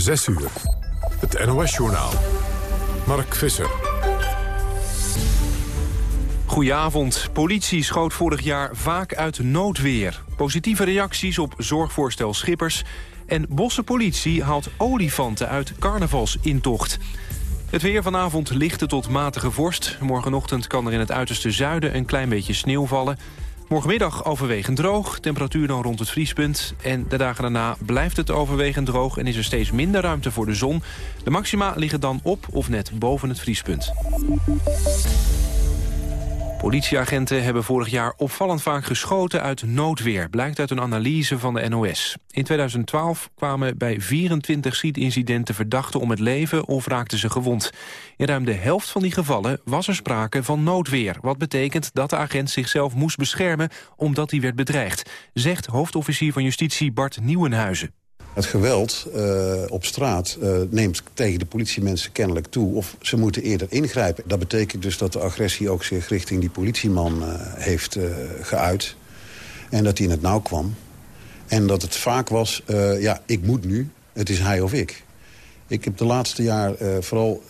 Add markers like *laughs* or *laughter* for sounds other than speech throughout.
6 uur. Het NOS-journaal. Mark Visser. Goedenavond. Politie schoot vorig jaar vaak uit noodweer. Positieve reacties op zorgvoorstel Schippers. En Bossenpolitie haalt olifanten uit carnavalsintocht. Het weer vanavond lichte tot matige vorst. Morgenochtend kan er in het uiterste zuiden een klein beetje sneeuw vallen. Morgenmiddag overwegend droog, temperatuur dan rond het vriespunt. En de dagen daarna blijft het overwegend droog en is er steeds minder ruimte voor de zon. De maxima liggen dan op of net boven het vriespunt. Politieagenten hebben vorig jaar opvallend vaak geschoten uit noodweer... blijkt uit een analyse van de NOS. In 2012 kwamen bij 24 schietincidenten verdachten om het leven... of raakten ze gewond. In ruim de helft van die gevallen was er sprake van noodweer... wat betekent dat de agent zichzelf moest beschermen... omdat hij werd bedreigd, zegt hoofdofficier van Justitie Bart Nieuwenhuizen. Het geweld uh, op straat uh, neemt tegen de politiemensen kennelijk toe... of ze moeten eerder ingrijpen. Dat betekent dus dat de agressie ook zich richting die politieman uh, heeft geuit. En dat hij in het nauw kwam. En dat het vaak was, ja, ik moet nu, het is hij of ik. Ik heb de laatste jaar vooral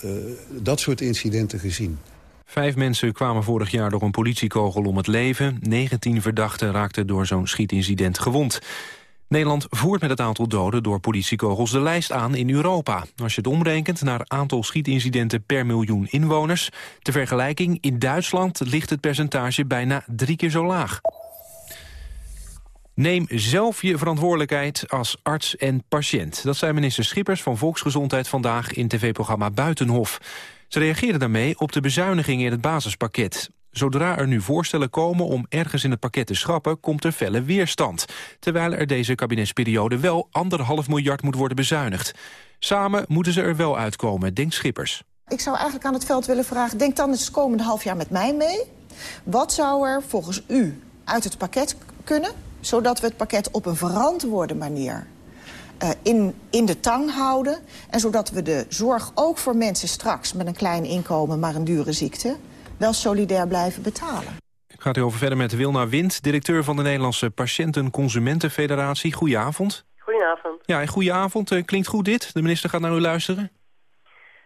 dat soort incidenten gezien. Vijf mensen kwamen vorig jaar door een politiekogel om het leven. 19 verdachten raakten door zo'n schietincident gewond. Nederland voert met het aantal doden door politiekogels de lijst aan in Europa. Als je het omrekent naar aantal schietincidenten per miljoen inwoners... ter vergelijking, in Duitsland ligt het percentage bijna drie keer zo laag. Neem zelf je verantwoordelijkheid als arts en patiënt. Dat zei minister Schippers van Volksgezondheid vandaag in tv-programma Buitenhof. Ze reageerden daarmee op de bezuinigingen in het basispakket. Zodra er nu voorstellen komen om ergens in het pakket te schrappen... komt er felle weerstand. Terwijl er deze kabinetsperiode wel anderhalf miljard moet worden bezuinigd. Samen moeten ze er wel uitkomen, denkt Schippers. Ik zou eigenlijk aan het veld willen vragen... denk dan het komende half jaar met mij mee. Wat zou er volgens u uit het pakket kunnen... zodat we het pakket op een verantwoorde manier uh, in, in de tang houden... en zodat we de zorg ook voor mensen straks met een klein inkomen... maar een dure ziekte wel solidair blijven betalen. Ik ga het over verder met Wilna Wind, directeur van de Nederlandse Patiënten-Consumentenfederatie. Goedenavond. Goedenavond. Ja, goedenavond. Uh, klinkt goed dit? De minister gaat naar u luisteren.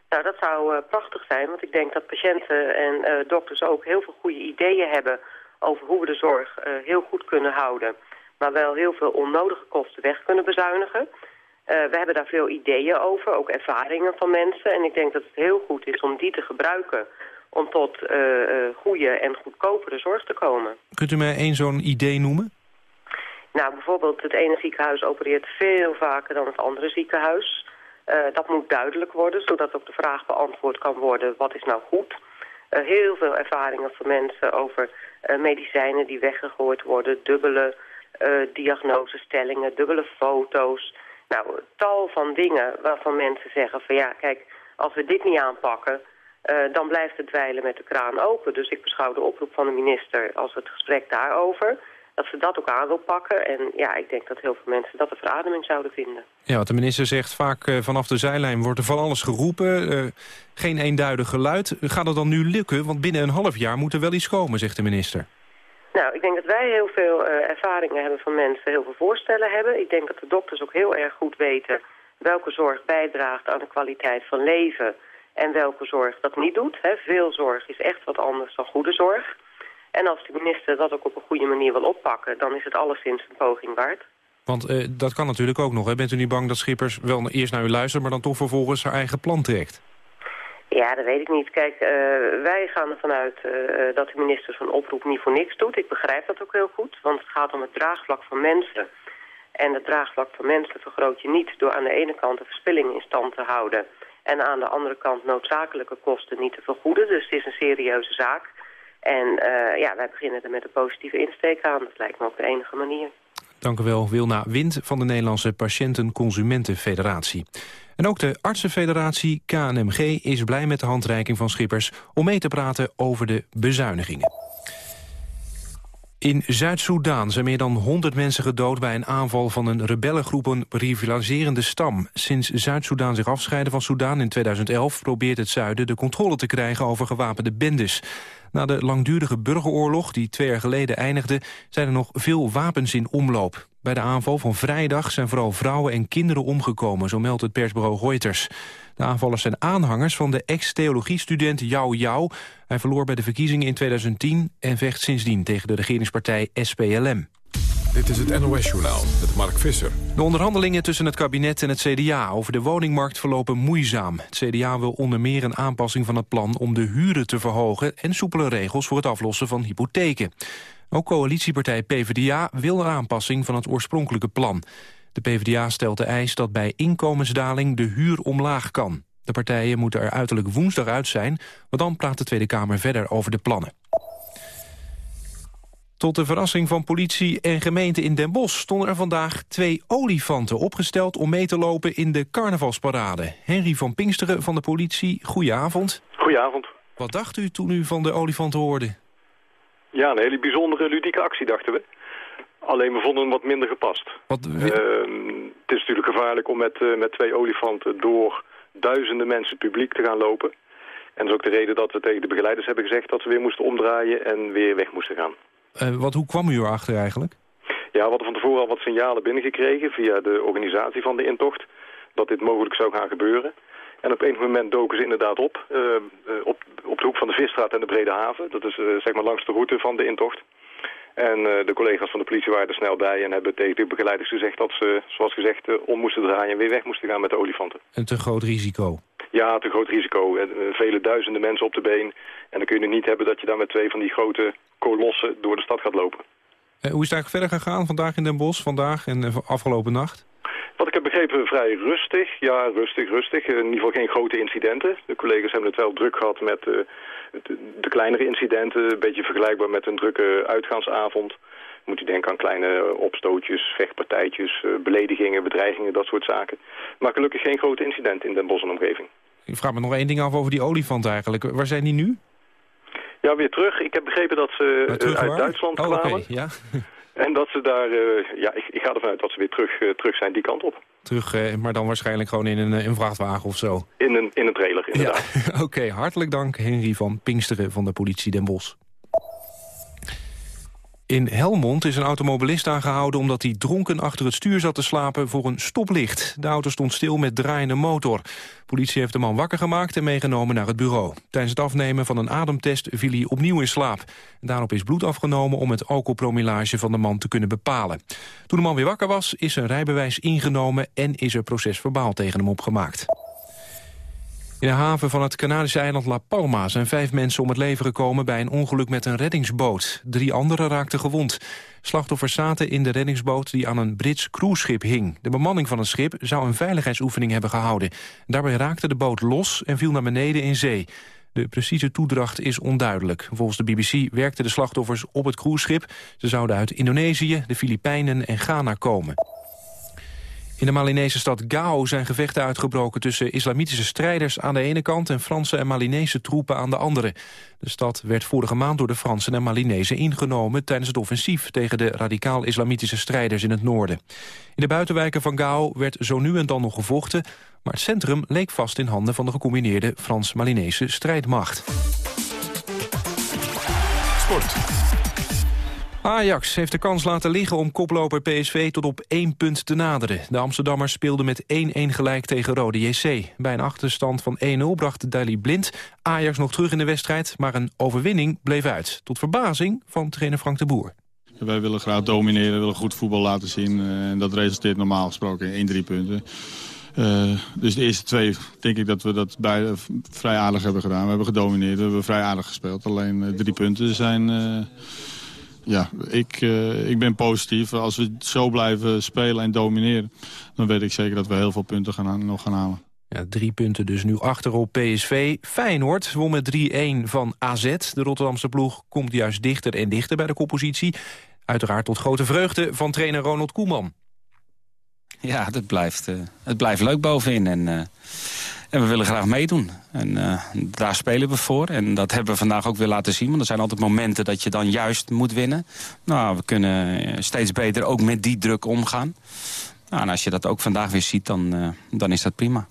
Nou, dat zou uh, prachtig zijn, want ik denk dat patiënten en uh, dokters ook heel veel goede ideeën hebben over hoe we de zorg heel goed kunnen houden, maar wel heel veel onnodige kosten weg kunnen bezuinigen. we hebben daar veel ideeën over, ook ervaringen van mensen. En ik denk dat het heel goed is om die te gebruiken om tot uh, goede en goedkopere zorg te komen. Kunt u mij één zo'n idee noemen? Nou, bijvoorbeeld het ene ziekenhuis opereert veel vaker dan het andere ziekenhuis. Uh, dat moet duidelijk worden, zodat ook de vraag beantwoord kan worden, wat is nou goed? Uh, heel veel ervaringen van mensen over uh, medicijnen die weggegooid worden, dubbele diagnosestellingen, dubbele foto's. Nou, tal van dingen waarvan mensen zeggen van ja, kijk, als we dit niet aanpakken, uh, dan blijft het dweilen met de kraan open. Dus ik beschouw de oproep van de minister als het gesprek daarover... dat ze dat ook aan wil pakken. En ja, ik denk dat heel veel mensen dat een verademing zouden vinden. Ja, wat de minister zegt, vaak uh, vanaf de zijlijn wordt er van alles geroepen. Uh, geen eenduidig geluid. Gaat het dan nu lukken? Want binnen een half jaar moet er wel iets komen, zegt de minister. Nou, ik denk dat wij heel veel ervaringen hebben van mensen, heel veel voorstellen hebben. Ik denk dat de dokters ook heel erg goed weten welke zorg bijdraagt aan de kwaliteit van leven en welke zorg dat niet doet. Hè. Veel zorg is echt wat anders dan goede zorg. En als de minister dat ook op een goede manier wil oppakken... dan is het alleszins een poging waard. Want uh, dat kan natuurlijk ook nog. Hè? Bent u niet bang dat Schippers wel eerst naar u luistert... maar dan toch vervolgens haar eigen plan trekt? Ja, dat weet ik niet. Kijk, uh, wij gaan ervan uit uh, dat de minister zo'n oproep niet voor niks doet. Ik begrijp dat ook heel goed, want het gaat om het draagvlak van mensen. En het draagvlak van mensen vergroot je niet door aan de ene kant de verspilling in stand te houden en aan de andere kant noodzakelijke kosten niet te vergoeden. Dus het is een serieuze zaak. En uh, ja, wij beginnen er met een positieve insteek aan. Dat lijkt me ook de enige manier. Dank u wel, Wilna Wind van de Nederlandse Patiënten-Consumentenfederatie. En ook de Artsenfederatie KNMG is blij met de handreiking van Schippers... om mee te praten over de bezuinigingen. In Zuid-Soedan zijn meer dan 100 mensen gedood bij een aanval van een rebellengroep een rivaliserende stam. Sinds Zuid-Soedan zich afscheidde van Soedan in 2011 probeert het zuiden de controle te krijgen over gewapende bendes. Na de langdurige burgeroorlog, die twee jaar geleden eindigde... zijn er nog veel wapens in omloop. Bij de aanval van vrijdag zijn vooral vrouwen en kinderen omgekomen... zo meldt het persbureau Reuters. De aanvallers zijn aanhangers van de ex-theologiestudent Yao Yao. Hij verloor bij de verkiezingen in 2010 en vecht sindsdien tegen de regeringspartij SPLM. Dit is het NOS-journaal met Mark Visser. De onderhandelingen tussen het kabinet en het CDA over de woningmarkt verlopen moeizaam. Het CDA wil onder meer een aanpassing van het plan om de huren te verhogen... en soepele regels voor het aflossen van hypotheken. Ook coalitiepartij PvdA wil een aanpassing van het oorspronkelijke plan. De PvdA stelt de eis dat bij inkomensdaling de huur omlaag kan. De partijen moeten er uiterlijk woensdag uit zijn... want dan praat de Tweede Kamer verder over de plannen. Tot de verrassing van politie en gemeente in Den Bosch... stonden er vandaag twee olifanten opgesteld om mee te lopen in de carnavalsparade. Henry van Pinksteren van de politie, goedenavond. Goedenavond. Wat dacht u toen u van de olifanten hoorde? Ja, een hele bijzondere ludieke actie, dachten we. Alleen we vonden hem wat minder gepast. Wat... Ehm, het is natuurlijk gevaarlijk om met, uh, met twee olifanten door duizenden mensen publiek te gaan lopen. En dat is ook de reden dat we tegen de begeleiders hebben gezegd dat ze weer moesten omdraaien en weer weg moesten gaan. Uh, wat, hoe kwam u erachter eigenlijk? Ja, we hadden van tevoren al wat signalen binnengekregen via de organisatie van de intocht. Dat dit mogelijk zou gaan gebeuren. En op enig moment doken ze inderdaad op, uh, op, op de hoek van de Visstraat en de Brede Haven. Dat is zeg maar langs de route van de intocht. En uh, de collega's van de politie waren er snel bij en hebben tegen de begeleiders gezegd dat ze, zoals gezegd, uh, om moesten draaien en weer weg moesten gaan met de olifanten. Een te groot risico? Ja, te groot risico. Uh, vele duizenden mensen op de been. En dan kun je niet hebben dat je dan met twee van die grote kolossen door de stad gaat lopen. Hoe is het eigenlijk verder gegaan vandaag in Den Bosch, vandaag en afgelopen nacht? Wat ik heb begrepen, vrij rustig. Ja, rustig, rustig. In ieder geval geen grote incidenten. De collega's hebben het wel druk gehad met de kleinere incidenten, een beetje vergelijkbaar met een drukke uitgaansavond. Moet u denken aan kleine opstootjes, vechtpartijtjes, beledigingen, bedreigingen, dat soort zaken. Maar gelukkig geen grote incidenten in Den Bosch en omgeving. Ik vraag me nog één ding af over die olifant eigenlijk. Waar zijn die nu? Ja, weer terug. Ik heb begrepen dat ze uit Duitsland oh, kwamen. Okay. Ja. *laughs* En dat ze daar, uh, ja, ik, ik, ga ervan uit dat ze weer terug, uh, terug zijn die kant op. Terug, uh, maar dan waarschijnlijk gewoon in een, een vrachtwagen of zo? In een, in een trailer, inderdaad. Ja. *laughs* Oké, okay, hartelijk dank Henry van Pinksteren van de politie Den Bosch. In Helmond is een automobilist aangehouden omdat hij dronken achter het stuur zat te slapen voor een stoplicht. De auto stond stil met draaiende motor. Politie heeft de man wakker gemaakt en meegenomen naar het bureau. Tijdens het afnemen van een ademtest viel hij opnieuw in slaap. Daarop is bloed afgenomen om het alcoholpromillage van de man te kunnen bepalen. Toen de man weer wakker was, is zijn rijbewijs ingenomen en is er procesverbaal tegen hem opgemaakt. In de haven van het Canadische eiland La Palma zijn vijf mensen om het leven gekomen bij een ongeluk met een reddingsboot. Drie anderen raakten gewond. Slachtoffers zaten in de reddingsboot die aan een Brits cruiseschip hing. De bemanning van het schip zou een veiligheidsoefening hebben gehouden. Daarbij raakte de boot los en viel naar beneden in zee. De precieze toedracht is onduidelijk. Volgens de BBC werkten de slachtoffers op het cruiseschip. Ze zouden uit Indonesië, de Filipijnen en Ghana komen. In de Malinese stad Gao zijn gevechten uitgebroken tussen islamitische strijders aan de ene kant en Franse en Malinese troepen aan de andere. De stad werd vorige maand door de Fransen en Malinezen ingenomen tijdens het offensief tegen de radicaal-islamitische strijders in het noorden. In de buitenwijken van Gao werd zo nu en dan nog gevochten, maar het centrum leek vast in handen van de gecombineerde Frans-Malinese strijdmacht. Sport. Ajax heeft de kans laten liggen om koploper PSV tot op één punt te naderen. De Amsterdammers speelden met 1-1 gelijk tegen Rode JC. Bij een achterstand van 1-0 bracht Daley Blind Ajax nog terug in de wedstrijd... maar een overwinning bleef uit, tot verbazing van trainer Frank de Boer. Wij willen graag domineren, willen goed voetbal laten zien. En dat resulteert normaal gesproken in 1-3 punten. Uh, dus de eerste twee denk ik dat we dat beide vrij aardig hebben gedaan. We hebben gedomineerd, we hebben vrij aardig gespeeld. Alleen drie punten zijn... Ja, ik, uh, ik ben positief. Als we zo blijven spelen en domineren... dan weet ik zeker dat we heel veel punten gaan, nog gaan halen. Ja, drie punten dus nu achter op PSV. Feyenoord won met 3-1 van AZ. De Rotterdamse ploeg komt juist dichter en dichter bij de koppositie. Uiteraard tot grote vreugde van trainer Ronald Koeman. Ja, het blijft, uh, het blijft leuk bovenin. En, uh, en we willen graag meedoen. En uh, daar spelen we voor. En dat hebben we vandaag ook weer laten zien. Want er zijn altijd momenten dat je dan juist moet winnen. Nou, we kunnen steeds beter ook met die druk omgaan. Nou, en als je dat ook vandaag weer ziet, dan, dan is dat prima.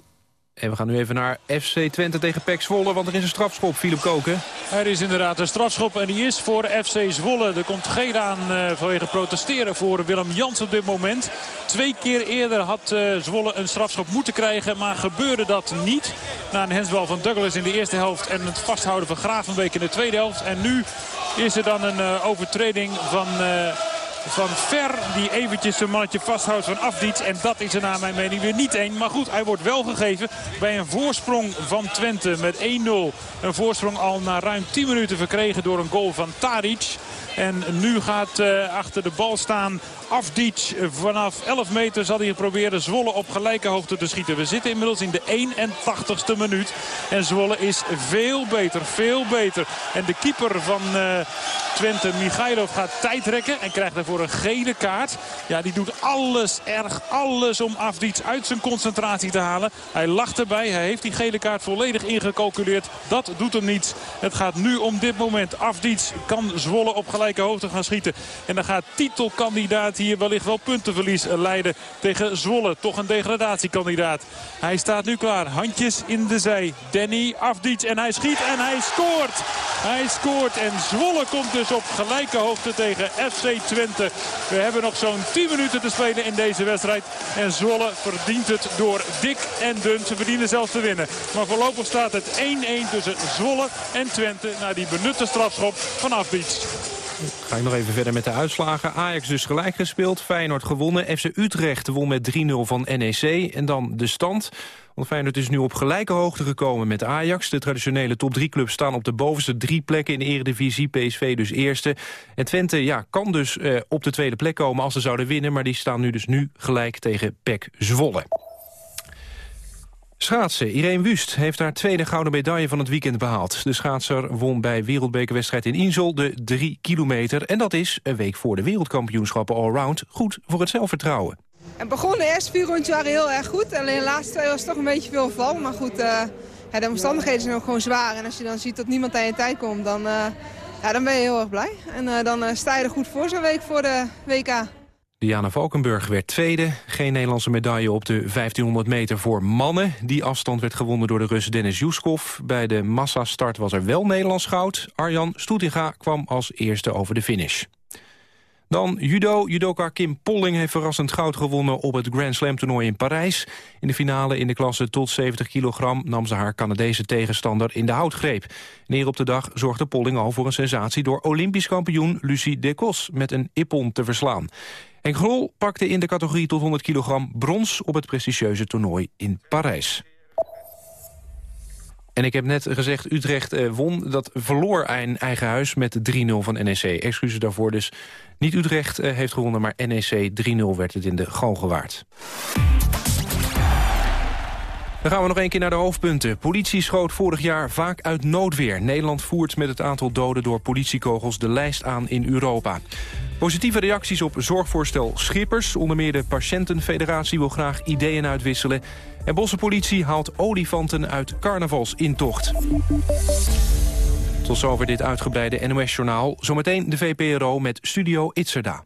En we gaan nu even naar FC Twente tegen PEC Zwolle, want er is een strafschop, Philip Koken. Er is inderdaad een strafschop en die is voor FC Zwolle. Er komt geen aan uh, vanwege protesteren voor Willem Jans op dit moment. Twee keer eerder had uh, Zwolle een strafschop moeten krijgen, maar gebeurde dat niet. Na een hensbal van Douglas in de eerste helft en het vasthouden van Gravenbeek in de tweede helft. En nu is er dan een uh, overtreding van van Ver. Die eventjes zijn mannetje vasthoudt van Afdiets. En dat is er naar mijn mening weer niet één. Maar goed, hij wordt wel gegeven bij een voorsprong van Twente met 1-0. Een voorsprong al na ruim 10 minuten verkregen door een goal van Taric. En nu gaat uh, achter de bal staan Afdic. Vanaf 11 meter zal hij proberen Zwolle op gelijke hoogte te schieten. We zitten inmiddels in de 81ste minuut. En Zwolle is veel beter, veel beter. En de keeper van uh, Twente, Michailov, gaat tijd rekken. En krijgt daarvoor een gele kaart. Ja, die doet alles, erg alles om Afdic uit zijn concentratie te halen. Hij lacht erbij. Hij heeft die gele kaart volledig ingecalculeerd. Dat doet hem niets. Het gaat nu om dit moment. Afdic kan Zwolle op gelijke hoogte gaan schieten. En dan gaat titelkandidaat hier wellicht wel puntenverlies leiden tegen Zwolle. Toch een degradatiekandidaat. Hij staat nu klaar. Handjes in de zij. Danny Afdic. En hij schiet en hij scoort. Hij scoort. En Zwolle komt dus op gelijke hoogte tegen FC Twente. We hebben nog zo'n 10 minuten te spelen in deze wedstrijd. En Zwolle verdient het door dik en dun. Ze verdienen zelfs te winnen. Maar voorlopig staat het 1-1 tussen Zwolle en Twente. Na die benutte strafschop van Afdic. Ga ik nog even verder met de uitslagen. Ajax dus gelijk gespeeld, Feyenoord gewonnen. FC Utrecht won met 3-0 van NEC. En dan de stand. Want Feyenoord is nu op gelijke hoogte gekomen met Ajax. De traditionele top 3 clubs staan op de bovenste drie plekken in de eredivisie. PSV dus eerste. En Twente ja, kan dus eh, op de tweede plek komen als ze zouden winnen. Maar die staan nu dus nu gelijk tegen PEC Zwolle. Schaatsen. Irene Wust heeft haar tweede gouden medaille van het weekend behaald. De schaatser won bij wereldbekerwedstrijd in Insel de 3 kilometer. En dat is, een week voor de wereldkampioenschappen allround, goed voor het zelfvertrouwen. Het begon de eerste vier rondjes waren heel erg goed. Alleen de laatste twee was toch een beetje veel val. Maar goed, ja, de omstandigheden zijn ook gewoon zwaar. En als je dan ziet dat niemand aan je tijd komt, dan, uh, ja, dan ben je heel erg blij. En uh, dan sta je er goed voor zo'n week voor de WK. Diana Valkenburg werd tweede. Geen Nederlandse medaille op de 1500 meter voor mannen. Die afstand werd gewonnen door de Rus Dennis Juskov. Bij de massastart was er wel Nederlands goud. Arjan Stoetinga kwam als eerste over de finish. Dan judo. Judoka Kim Polling heeft verrassend goud gewonnen op het Grand Slam toernooi in Parijs. In de finale in de klasse tot 70 kilogram nam ze haar Canadese tegenstander in de houtgreep. Neer op de dag zorgde Polling al voor een sensatie door Olympisch kampioen Lucie Decos met een ippon te verslaan. En Grol pakte in de categorie tot 100 kilogram brons op het prestigieuze toernooi in Parijs. En ik heb net gezegd, Utrecht eh, won. Dat verloor in eigen huis met 3-0 van NEC. Excuses daarvoor dus. Niet Utrecht eh, heeft gewonnen, maar NEC 3-0 werd het in de Galgenwaard. Dan gaan we nog een keer naar de hoofdpunten. Politie schoot vorig jaar vaak uit noodweer. Nederland voert met het aantal doden door politiekogels de lijst aan in Europa. Positieve reacties op zorgvoorstel Schippers. Onder meer de Patiëntenfederatie wil graag ideeën uitwisselen. En Bossenpolitie haalt olifanten uit carnavalsintocht. Tot zover dit uitgebreide NOS-journaal. Zometeen de VPRO met Studio Itzerda.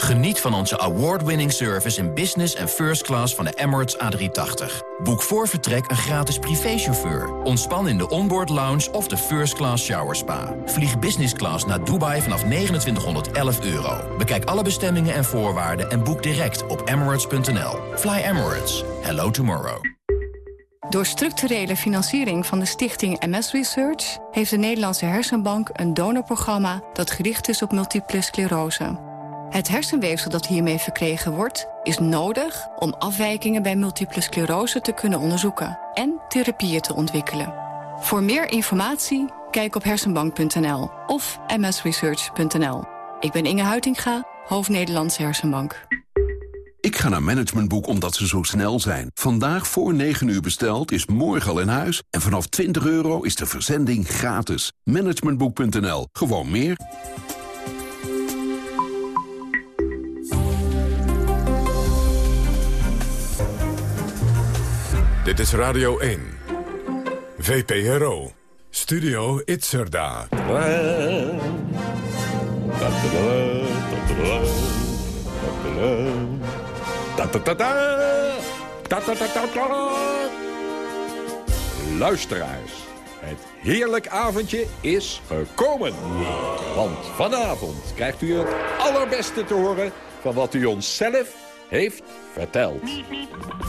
Geniet van onze award-winning service in business en first class van de Emirates A380. Boek voor vertrek een gratis privéchauffeur. Ontspan in de onboard lounge of de first class shower spa. Vlieg business class naar Dubai vanaf 2911 euro. Bekijk alle bestemmingen en voorwaarden en boek direct op emirates.nl. Fly Emirates. Hello tomorrow. Door structurele financiering van de stichting MS Research... heeft de Nederlandse Hersenbank een donorprogramma... dat gericht is op multiple sclerose. Het hersenweefsel dat hiermee verkregen wordt, is nodig om afwijkingen bij multiple sclerose te kunnen onderzoeken en therapieën te ontwikkelen. Voor meer informatie kijk op hersenbank.nl of msresearch.nl. Ik ben Inge Huitinga, hoofd Nederlandse Hersenbank. Ik ga naar Managementboek omdat ze zo snel zijn. Vandaag voor 9 uur besteld is morgen al in huis. En vanaf 20 euro is de verzending gratis. Managementboek.nl. Gewoon meer. Dit is Radio 1. VPRO. Studio Itzerda. Luisteraars, het heerlijk avondje is gekomen. Want vanavond krijgt u het allerbeste te horen van wat u ons zelf heeft verteld.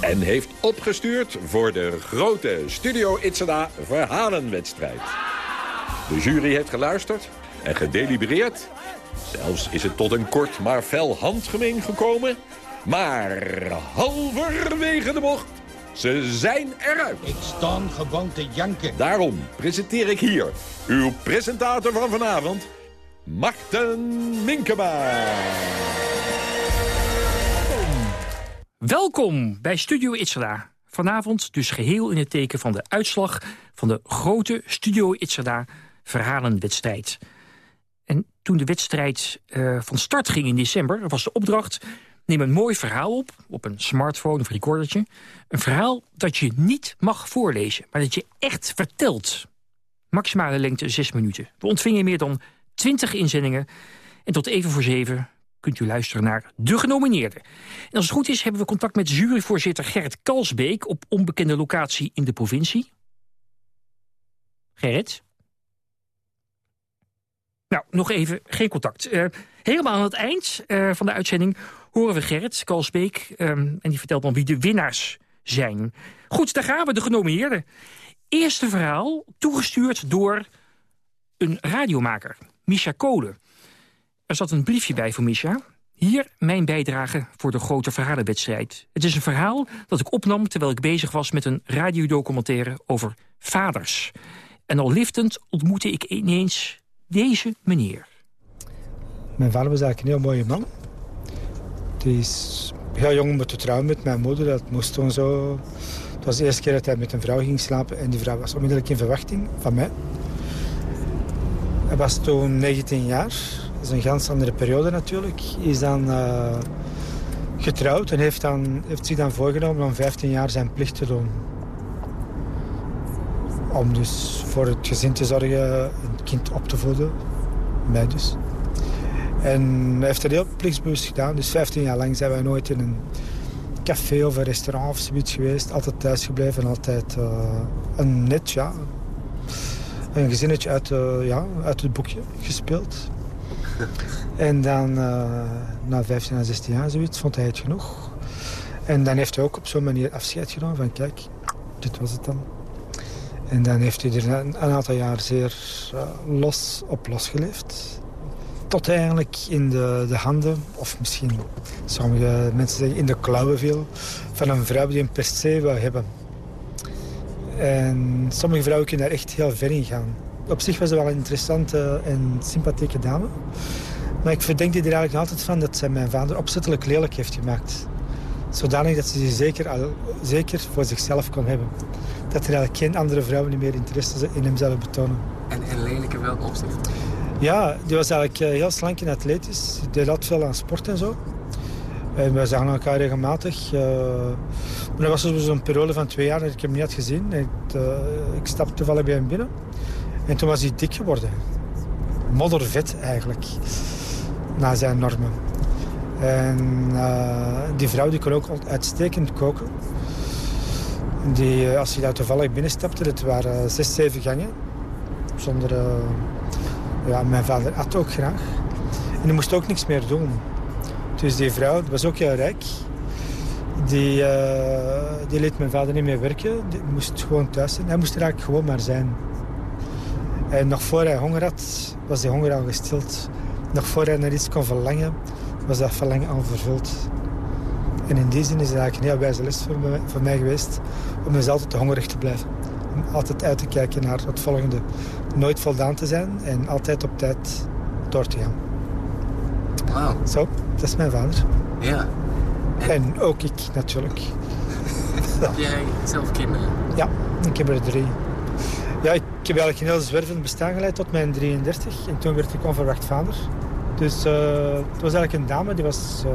En heeft opgestuurd voor de grote Studio Itzada verhalenwedstrijd. De jury heeft geluisterd en gedelibereerd. Zelfs is het tot een kort maar fel handgemeen gekomen. Maar halverwege de bocht, ze zijn eruit. Ik sta gewoon te janken. Daarom presenteer ik hier uw presentator van vanavond, Marten Minkema. Welkom bij Studio Itzada. Vanavond dus geheel in het teken van de uitslag van de grote Studio Itzada verhalenwedstrijd. En toen de wedstrijd uh, van start ging in december, was de opdracht... neem een mooi verhaal op, op een smartphone of recordertje. Een verhaal dat je niet mag voorlezen, maar dat je echt vertelt. Maximale lengte 6 minuten. We ontvingen meer dan 20 inzendingen. En tot even voor zeven kunt u luisteren naar de genomineerden. En als het goed is hebben we contact met juryvoorzitter Gerrit Kalsbeek... op onbekende locatie in de provincie. Gerrit? Nou, nog even geen contact. Uh, helemaal aan het eind uh, van de uitzending horen we Gerrit Kalsbeek... Um, en die vertelt dan wie de winnaars zijn. Goed, daar gaan we, de genomineerden. Eerste verhaal, toegestuurd door een radiomaker, Misha Kolen. Er zat een briefje bij voor Misha. Hier mijn bijdrage voor de grote verhalenwedstrijd. Het is een verhaal dat ik opnam terwijl ik bezig was met een radiodocumentaire over vaders. En al liftend ontmoette ik ineens deze meneer. Mijn vader was eigenlijk een heel mooie man. Die is heel jong om te trouwen met mijn moeder. Dat moest toen zo... Het was de eerste keer dat hij met een vrouw ging slapen. En die vrouw was onmiddellijk in verwachting van mij. Hij was toen 19 jaar. Dat is een ganz andere periode natuurlijk. Is dan uh, getrouwd en heeft, dan, heeft zich dan voorgenomen om 15 jaar zijn plicht te doen. Om dus voor het gezin te zorgen, een kind op te voeden. Mij dus. En hij heeft het heel plichtsbewust gedaan. Dus 15 jaar lang zijn wij nooit in een café of een restaurant of zoiets geweest. Altijd thuis gebleven en altijd uh, een net, ja. Een gezinnetje uit, uh, ja, uit het boekje gespeeld. *laughs* En dan uh, na 15 à 16 jaar zoiets vond hij het genoeg. En dan heeft hij ook op zo'n manier afscheid genomen van kijk, dit was het dan. En dan heeft hij er een, aantal jaar zeer uh, los op losgeleefd. Tot hij eigenlijk in de, de handen, of misschien sommige mensen zeggen in de klauwen viel... van een vrouw die hem per se wou hebben. En sommige vrouwen kunnen daar echt heel ver in gaan. Op zich was ze wel een interessante en sympathieke dame. Maar ik verdenk die er eigenlijk altijd van dat zij mijn vader opzettelijk lelijk heeft gemaakt. Zodanig dat ze zich zeker, al, zeker voor zichzelf kon hebben. Dat er eigenlijk geen andere vrouwen meer interesse in hem zouden betonen. En, en lelijk in welk opzicht? Ja, die was eigenlijk eh, heel slank en atletisch. Die deed had veel aan sport en zo. En wij zagen elkaar regelmatig. Uh, maar dat was dus zo'n periode van twee jaar dat ik hem niet had gezien. Ik, uh, ik stapte toevallig bij hem binnen. En toen was hij dik geworden. Moddervet eigenlijk. Na zijn normen. En uh, die vrouw die kon ook uitstekend koken. Die, als hij daar toevallig binnenstapte, dat waren zes, zeven gangen. Zonder... Uh, ja, mijn vader at ook graag. En die moest ook niks meer doen. Dus die vrouw, die was ook heel rijk. Die, uh, die liet mijn vader niet meer werken. Die moest gewoon thuis zijn. Hij moest er eigenlijk gewoon maar zijn. En nog voor hij honger had, was die honger al gestild. Nog voor hij naar iets kon verlangen, was dat verlangen al vervuld. En in die zin is het eigenlijk een heel wijze les voor mij, voor mij geweest... om dus altijd hongerig te blijven. Om altijd uit te kijken naar het volgende. Nooit voldaan te zijn en altijd op tijd door te gaan. Wauw. Zo, dat is mijn vader. Ja. En ook ik natuurlijk. *laughs* Heb jij zelf kinderen? Ja, ik heb er drie. Ja, ik heb eigenlijk een heel zwervend bestaan geleid tot mijn 33. En toen werd ik onverwacht vader. Dus uh, het was eigenlijk een dame, die was uh,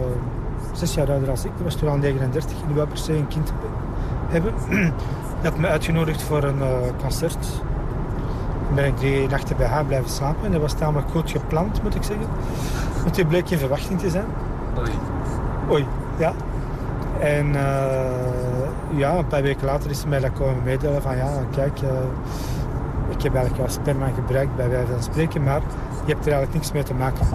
zes jaar ouder dan ik. Die was toen al 39 en die wou per se een kind hebben. *clears throat* Die had me uitgenodigd voor een uh, concert. Dan ben ik drie nachten bij haar blijven slapen. En dat was tamelijk goed gepland, moet ik zeggen. Want die bleek in verwachting te zijn. Oei. Oei, ja. En ja, een paar weken later is ze mij dat komen meedelen van ja, kijk, ik heb eigenlijk wel sperma gebruikt bij wijze van spreken, maar je hebt er eigenlijk niks mee te maken.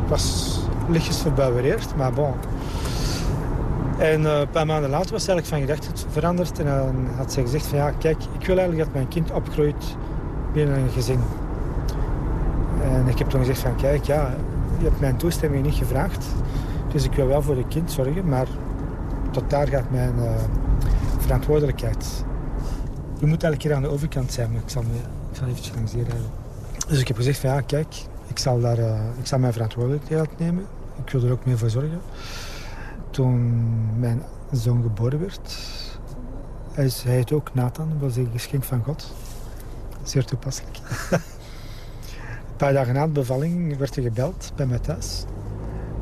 Het was lichtjes verbouwereerd, maar bon. En uh, een paar maanden later was ze eigenlijk van gedachten veranderd en dan had ze gezegd van ja, kijk, ik wil eigenlijk dat mijn kind opgroeit binnen een gezin. En ik heb toen gezegd van kijk, ja, je hebt mijn toestemming niet gevraagd, dus ik wil wel voor het kind zorgen, maar tot daar gaat mijn uh, verantwoordelijkheid. Je moet elke keer aan de overkant zijn, maar ik zal, ik zal eventjes langs hier rijden. Dus ik heb gezegd van ja, kijk, ik zal, daar, uh, ik zal mijn verantwoordelijkheid nemen. Ik wil er ook mee voor zorgen. Toen mijn zoon geboren werd, hij, is, hij heet ook Nathan, was een geschenk van God. Zeer toepasselijk. *laughs* een paar dagen na de bevalling werd er gebeld bij mij thuis.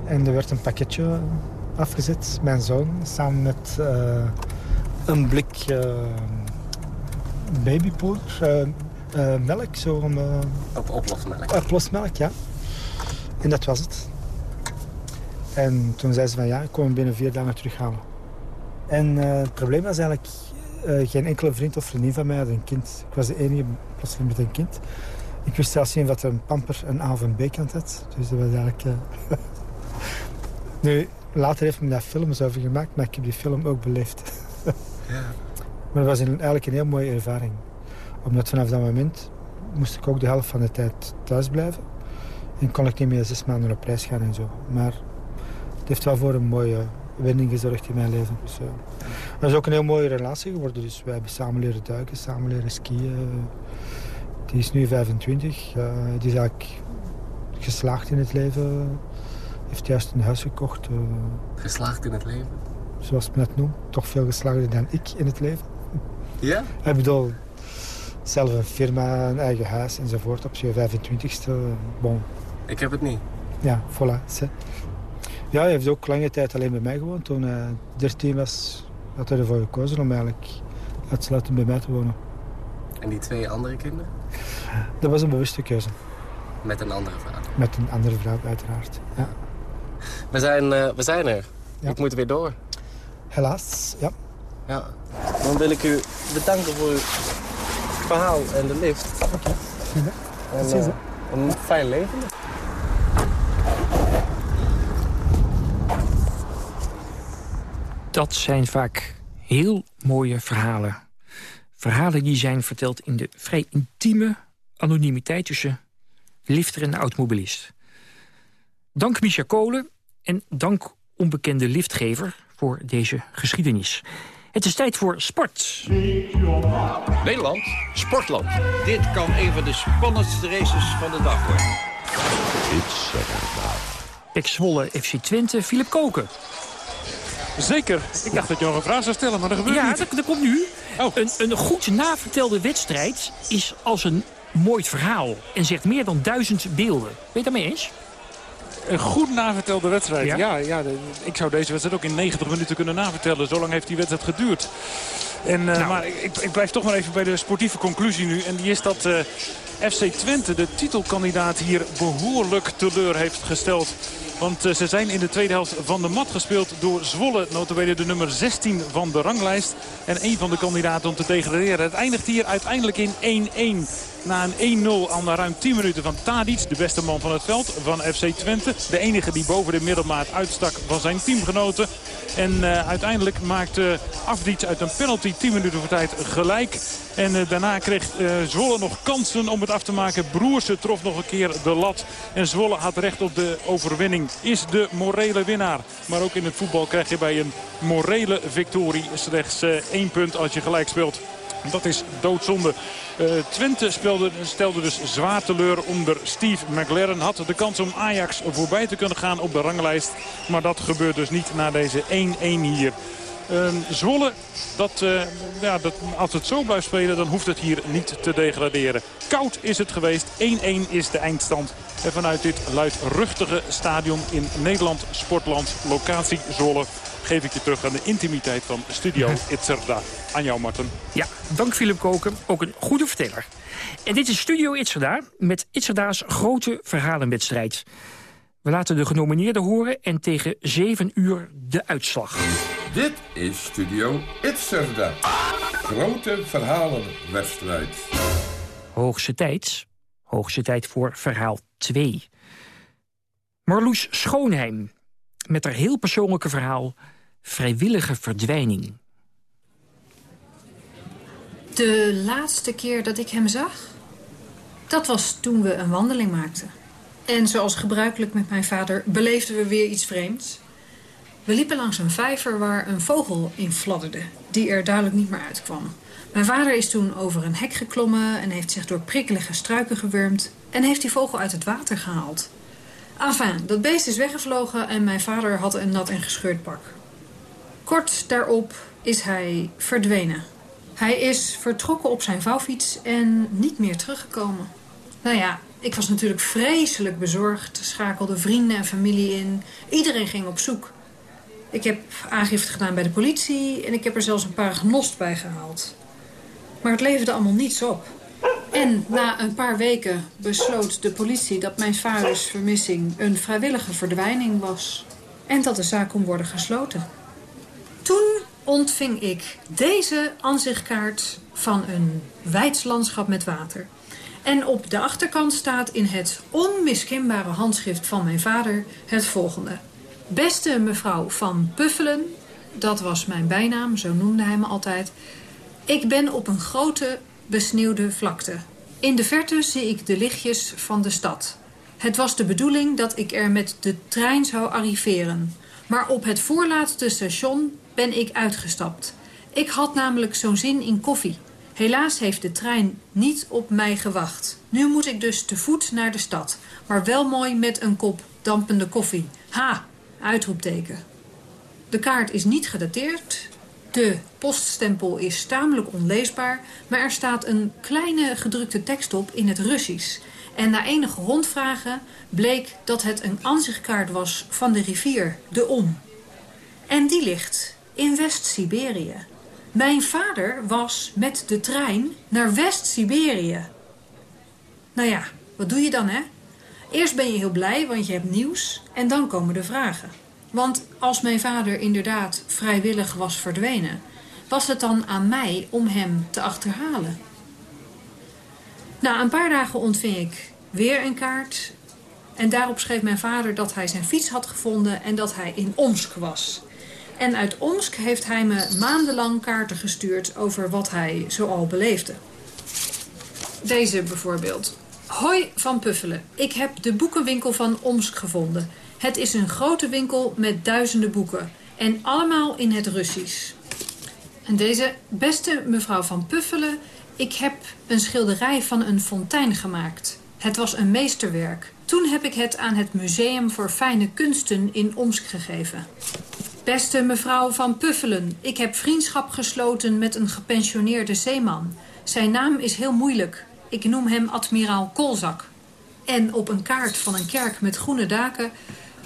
En er werd een pakketje afgezet. Mijn zoon, samen met uh, een blik babypoeder, uh, melk. Zo om, Op oplosmelk? Oplosmelk, ja. En dat was het. En toen zei ze van ja, ik kom hem binnen vier dagen terughalen. En het probleem was eigenlijk, geen enkele vriend of vriendin van mij had een kind. Ik was de enige plotseling met een kind. Ik wist zelfs niet dat een pamper een A of een B-kant had. Dus dat was eigenlijk... *laughs* nu, Later heeft men daar films over gemaakt, maar ik heb die film ook beleefd. ja. *laughs* Maar het was eigenlijk een heel mooie ervaring. Omdat vanaf dat moment moest ik ook de helft van de tijd thuis blijven. En kon ik niet meer zes maanden op reis gaan en zo. Maar het heeft wel voor een mooie wending gezorgd in mijn leven. Dus, uh, dat is ook een heel mooie relatie geworden. Dus wij hebben samen leren duiken, samen leren skiën. Die is nu 25. Uh, die is eigenlijk geslaagd in het leven heeft juist een huis gekocht. Uh, geslaagd in het leven? Zoals het net noemt. Toch veel geslaagder dan ik in het leven. Ja? Ik bedoel, zelf een firma, een eigen huis enzovoort op zijn 25ste. Bon. Ik heb het niet. Ja, voilà. Ja, hij heeft ook lange tijd alleen bij mij gewoond. Toen hij 13 was, had hij ervoor gekozen om eigenlijk uitsluitend bij mij te wonen. En die twee andere kinderen? Dat was een bewuste keuze. Met een andere vrouw? Met een andere vrouw, uiteraard, ja. We zijn, uh, we zijn er. Ja. Ik moet weer door. Helaas, ja. ja. Dan wil ik u bedanken voor uw verhaal en de lift. Oké, okay. En, uh, een fijn leven. Dat zijn vaak heel mooie verhalen. Verhalen die zijn verteld in de vrij intieme anonimiteit tussen lifter en automobilist. Dank Micha Kolen en dank onbekende liftgever voor deze geschiedenis. Het is tijd voor sport. Nederland, sportland. Dit kan een van de spannendste races van de dag worden. Pek Zwolle, FC Twente, Philip Koken. Zeker. Ik dacht dat je nog een vraag zou stellen, maar dat gebeurt ja, niet. Ja, dat, dat, komt nu. Oh. Een, een goed navertelde wedstrijd is als een mooi verhaal... en zegt meer dan duizend beelden. Ben je daarmee eens? Een goed navertelde wedstrijd. Ja? Ja, ja ik zou deze wedstrijd ook in 90 minuten kunnen navertellen. Zo lang heeft die wedstrijd geduurd. En, uh, nou. Maar ik, ik, blijf toch maar even bij de sportieve conclusie nu. En die is dat uh, FC Twente, de titelkandidaat, hier behoorlijk teleur heeft gesteld. Want uh, ze zijn in de tweede helft van de mat gespeeld door Zwolle. Notabene de nummer 16 van de ranglijst. En een van de kandidaten om te degraderen. Het eindigt hier uiteindelijk in 1-1. Na een 1-0 al na ruim 10 minuten van Tadic, de beste man van het veld van FC Twente. De enige die boven de middelmaat uitstak van zijn teamgenoten. En uh, uiteindelijk maakte Afdic uit een penalty 10 minuten voor tijd gelijk. En uh, daarna kreeg uh, Zwolle nog kansen om het af te maken. Broersen trof nog een keer de lat. En Zwolle had recht op de overwinning. Is de morele winnaar. Maar ook in het voetbal krijg je bij een morele victorie slechts één punt als je gelijk speelt. Dat is doodzonde. Uh, Twente speelde, stelde dus zwaar teleur onder Steve McLaren. Had de kans om Ajax voorbij te kunnen gaan op de ranglijst. Maar dat gebeurt dus niet na deze 1-1 hier. Uh, Zwolle, dat, uh, ja, dat, als het zo blijft spelen, dan hoeft het hier niet te degraderen. Koud is het geweest. 1-1 is de eindstand. En vanuit dit luidruchtige stadion in Nederland, Sportland, locatie Zwolle geef ik je terug aan de intimiteit van Studio Itzerda. Aan jou, Martin. Ja, dank Philip Koken. Ook een goede verteller. En dit is Studio Itzerda met Itzerda's grote verhalenwedstrijd. We laten de genomineerden horen en tegen 7 uur de uitslag. Dit is Studio Itzerda. Grote verhalenwedstrijd. Hoogste tijd. Hoogste tijd voor verhaal 2. Marloes Schoonheim met haar heel persoonlijke verhaal Vrijwillige Verdwijning. De laatste keer dat ik hem zag, dat was toen we een wandeling maakten. En zoals gebruikelijk met mijn vader beleefden we weer iets vreemds. We liepen langs een vijver waar een vogel in fladderde, die er duidelijk niet meer uitkwam. Mijn vader is toen over een hek geklommen en heeft zich door prikkelige struiken gewurmd... en heeft die vogel uit het water gehaald. Enfin, dat beest is weggevlogen en mijn vader had een nat en gescheurd pak. Kort daarop is hij verdwenen. Hij is vertrokken op zijn vouwfiets en niet meer teruggekomen. Nou ja, ik was natuurlijk vreselijk bezorgd, schakelde vrienden en familie in. Iedereen ging op zoek. Ik heb aangifte gedaan bij de politie en ik heb er zelfs een paar gnost bij gehaald. Maar het leverde allemaal niets op. En na een paar weken besloot de politie dat mijn vaders vermissing een vrijwillige verdwijning was. En dat de zaak kon worden gesloten. Toen ontving ik deze aanzichtkaart van een wijds landschap met water. En op de achterkant staat in het onmiskenbare handschrift van mijn vader het volgende. Beste mevrouw van Puffelen, dat was mijn bijnaam, zo noemde hij me altijd. Ik ben op een grote besneeuwde vlakte. In de verte zie ik de lichtjes van de stad. Het was de bedoeling dat ik er met de trein zou arriveren. Maar op het voorlaatste station ben ik uitgestapt. Ik had namelijk zo'n zin in koffie. Helaas heeft de trein niet op mij gewacht. Nu moet ik dus te voet naar de stad. Maar wel mooi met een kop dampende koffie. Ha! Uitroepteken. De kaart is niet gedateerd. De poststempel is tamelijk onleesbaar, maar er staat een kleine gedrukte tekst op in het Russisch. En na enige rondvragen bleek dat het een aanzichtkaart was van de rivier, de Om. En die ligt in West-Siberië. Mijn vader was met de trein naar West-Siberië. Nou ja, wat doe je dan, hè? Eerst ben je heel blij, want je hebt nieuws. En dan komen de vragen. Want als mijn vader inderdaad vrijwillig was verdwenen... was het dan aan mij om hem te achterhalen. Na een paar dagen ontving ik weer een kaart... en daarop schreef mijn vader dat hij zijn fiets had gevonden... en dat hij in Omsk was. En uit Omsk heeft hij me maandenlang kaarten gestuurd... over wat hij zoal beleefde. Deze bijvoorbeeld. Hoi van Puffelen. Ik heb de boekenwinkel van Omsk gevonden... Het is een grote winkel met duizenden boeken. En allemaal in het Russisch. En deze beste mevrouw van Puffelen... Ik heb een schilderij van een fontein gemaakt. Het was een meesterwerk. Toen heb ik het aan het Museum voor Fijne Kunsten in Omsk gegeven. Beste mevrouw van Puffelen, ik heb vriendschap gesloten met een gepensioneerde zeeman. Zijn naam is heel moeilijk. Ik noem hem admiraal Kolzak. En op een kaart van een kerk met groene daken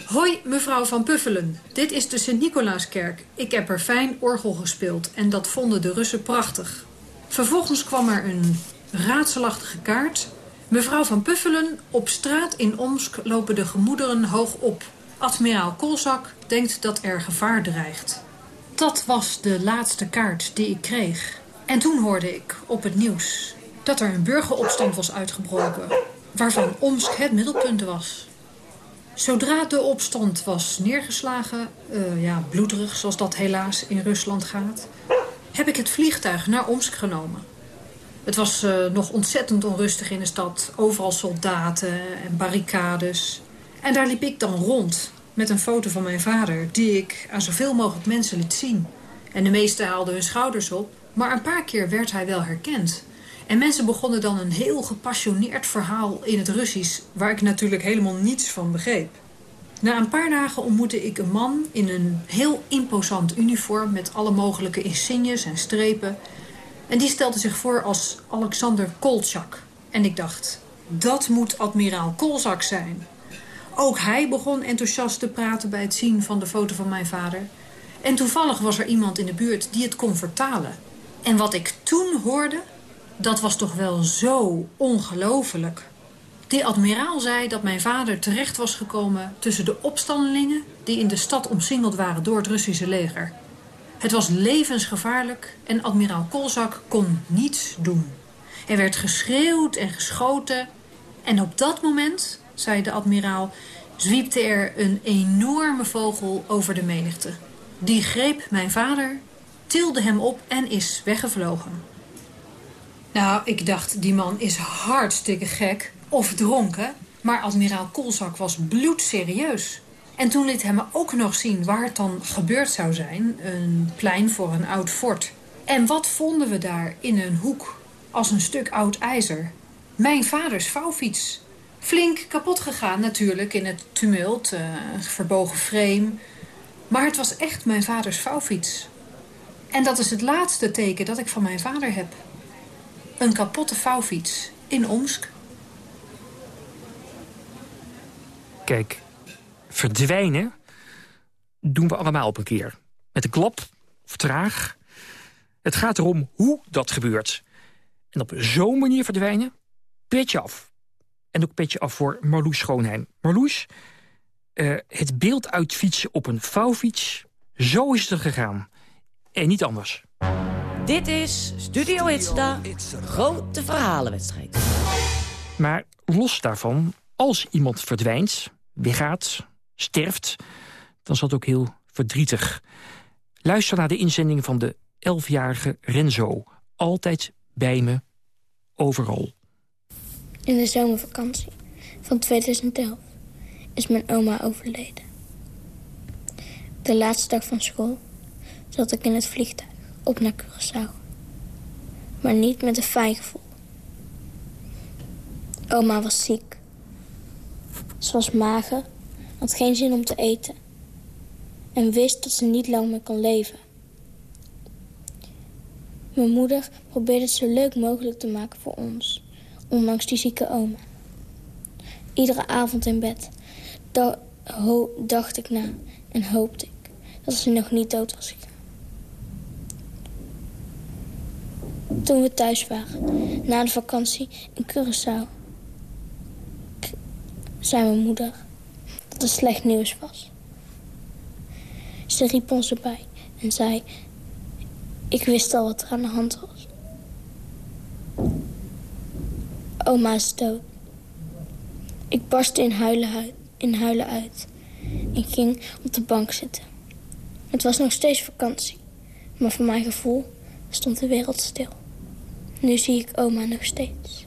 Hoi, mevrouw van Puffelen. Dit is de Sint-Nicolaaskerk. Ik heb er fijn orgel gespeeld en dat vonden de Russen prachtig. Vervolgens kwam er een raadselachtige kaart. Mevrouw van Puffelen, op straat in Omsk lopen de gemoederen hoog op. Admiraal Kolzak denkt dat er gevaar dreigt. Dat was de laatste kaart die ik kreeg. En toen hoorde ik op het nieuws dat er een burgeropstand was uitgebroken... waarvan Omsk het middelpunt was. Zodra de opstand was neergeslagen, uh, ja, bloederig zoals dat helaas in Rusland gaat... heb ik het vliegtuig naar Omsk genomen. Het was uh, nog ontzettend onrustig in de stad. Overal soldaten en barricades. En daar liep ik dan rond met een foto van mijn vader... die ik aan zoveel mogelijk mensen liet zien. En de meesten haalden hun schouders op. Maar een paar keer werd hij wel herkend. En mensen begonnen dan een heel gepassioneerd verhaal in het Russisch... waar ik natuurlijk helemaal niets van begreep. Na een paar dagen ontmoette ik een man in een heel imposant uniform... met alle mogelijke insignes en strepen. En die stelde zich voor als Alexander Kolchak. En ik dacht, dat moet admiraal Kolzak zijn. Ook hij begon enthousiast te praten bij het zien van de foto van mijn vader. En toevallig was er iemand in de buurt die het kon vertalen. En wat ik toen hoorde, dat was toch wel zo ongelooflijk. Die admiraal zei dat mijn vader terecht was gekomen tussen de opstandelingen... die in de stad omsingeld waren door het Russische leger. Het was levensgevaarlijk en admiraal Kolzak kon niets doen. Er werd geschreeuwd en geschoten. En op dat moment, zei de admiraal, zwiepte er een enorme vogel over de menigte. Die greep mijn vader, tilde hem op en is weggevlogen. Nou, ik dacht, die man is hartstikke gek of dronken. Maar admiraal Koolzak was bloedserieus. En toen liet hij me ook nog zien waar het dan gebeurd zou zijn. Een plein voor een oud fort. En wat vonden we daar in een hoek als een stuk oud ijzer? Mijn vaders vouwfiets. Flink kapot gegaan natuurlijk in het tumult, uh, verbogen frame. Maar het was echt mijn vaders vouwfiets. En dat is het laatste teken dat ik van mijn vader heb. Een kapotte vouwfiets in Omsk. Kijk, verdwijnen doen we allemaal op een keer. Met een klap, of traag. Het gaat erom hoe dat gebeurt. En op zo'n manier verdwijnen, petje af. En ook petje af voor Marloes Schoonheim. Marloes, uh, het beeld uitfietsen op een vouwfiets, zo is het er gegaan. En niet anders. Dit is Studio Itzda, grote verhalenwedstrijd. Maar los daarvan, als iemand verdwijnt, weggaat, sterft... dan is dat ook heel verdrietig. Luister naar de inzending van de elfjarige Renzo. Altijd bij me, overal. In de zomervakantie van 2011 is mijn oma overleden. De laatste dag van school zat ik in het vliegtuig op naar Curaçao. Maar niet met een fijn gevoel. Oma was ziek. Ze was mager, had geen zin om te eten. En wist dat ze niet lang meer kon leven. Mijn moeder probeerde het zo leuk mogelijk te maken voor ons. Ondanks die zieke oma. Iedere avond in bed dacht ik na en hoopte ik dat ze nog niet dood was. Toen we thuis waren, na de vakantie in Curaçao... zei mijn moeder dat er slecht nieuws was. Ze riep ons erbij en zei... Ik wist al wat er aan de hand was. Oma is dood. Ik barstte in huilen, uit, in huilen uit en ging op de bank zitten. Het was nog steeds vakantie, maar voor mijn gevoel stond de wereld stil. Nu zie ik oma nog steeds.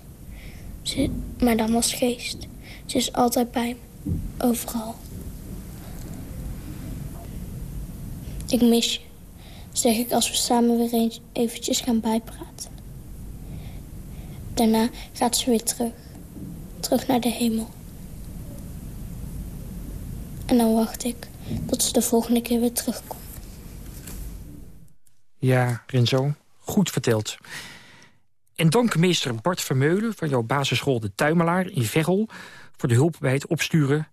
Maar dan als geest. Ze is altijd bij me. Overal. Ik mis je. Zeg ik als we samen weer eens eventjes gaan bijpraten. Daarna gaat ze weer terug. Terug naar de hemel. En dan wacht ik tot ze de volgende keer weer terugkomt. Ja, Renzo, goed verteld. En dank meester Bart Vermeulen van jouw basisschool De Tuimelaar in Veghel... voor de hulp bij het opsturen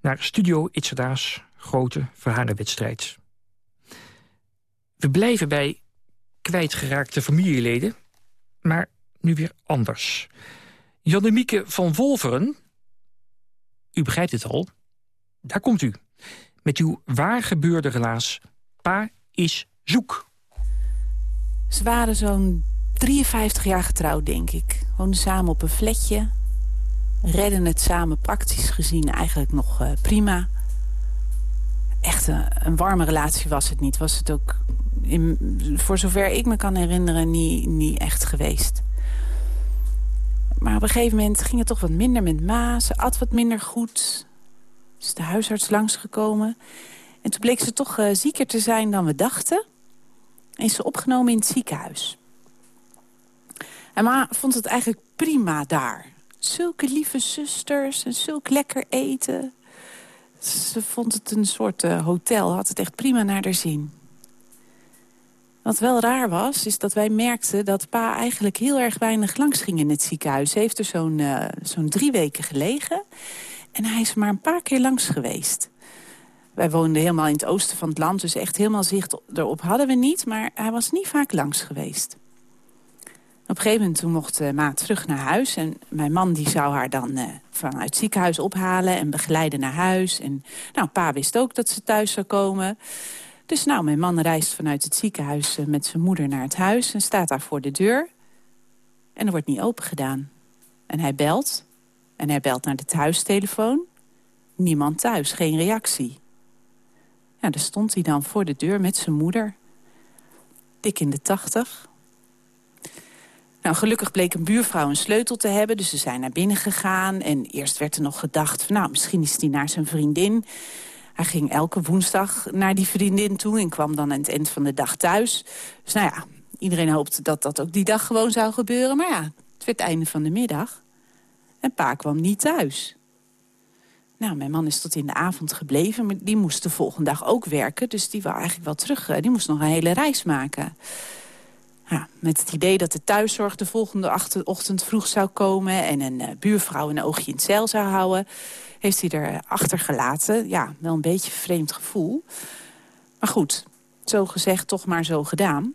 naar Studio Itzerda's grote verhalenwedstrijd. We blijven bij kwijtgeraakte familieleden, maar nu weer anders. Jannemieke van Wolveren, u begrijpt het al, daar komt u. Met uw waargebeurde relaas Pa is zoek. Ze waren zo'n 53 jaar getrouwd, denk ik. Woonden samen op een flatje. Redden het samen praktisch gezien eigenlijk nog uh, prima. Echt een, een, warme relatie was het niet. Was het ook, in, voor zover ik me kan herinneren, niet, niet echt geweest. Maar op een gegeven moment ging het toch wat minder met Ma. Ze at wat minder goed. Is de huisarts langsgekomen. En toen bleek ze toch uh, zieker te zijn dan we dachten. is ze opgenomen in het ziekenhuis. En ma vond het eigenlijk prima daar. Zulke lieve zusters en zulk lekker eten. Ze vond het een soort uh, hotel, had het echt prima naar haar zin. Wat wel raar was, is dat wij merkten dat pa eigenlijk heel erg weinig langs ging in het ziekenhuis. Hij heeft er zo'n uh, zo'n drie weken gelegen en hij is maar een paar keer langs geweest. Wij woonden helemaal in het oosten van het land, dus echt helemaal zicht erop hadden we niet. Maar hij was niet vaak langs geweest. Op een gegeven moment mocht uh, Ma terug naar huis. En mijn man die zou haar dan uh, vanuit het ziekenhuis ophalen en begeleiden naar huis. En nou, pa wist ook dat ze thuis zou komen. Dus nou, mijn man reist vanuit het ziekenhuis uh, met zijn moeder naar het huis... en staat daar voor de deur. En er wordt niet open gedaan. En hij belt. En hij belt naar de thuistelefoon. Niemand thuis, geen reactie. Ja, daar stond hij dan voor de deur met zijn moeder. Dik in de tachtig. Nou, gelukkig bleek een buurvrouw een sleutel te hebben, dus ze zijn naar binnen gegaan. En eerst werd er nog gedacht, van, nou, misschien is hij naar zijn vriendin. Hij ging elke woensdag naar die vriendin toe en kwam dan aan het eind van de dag thuis. Dus nou ja, iedereen hoopte dat dat ook die dag gewoon zou gebeuren. Maar ja, het werd het einde van de middag. En pa kwam niet thuis. Nou, mijn man is tot in de avond gebleven, maar die moest de volgende dag ook werken. Dus die wou eigenlijk wel terug. Die moest nog een hele reis maken. Met het idee dat de thuiszorg de volgende ochtend vroeg zou komen... en een uh, buurvrouw een oogje in het zeil zou houden... heeft hij er achtergelaten. Ja, wel een beetje vreemd gevoel. Maar goed, zo gezegd, toch maar zo gedaan.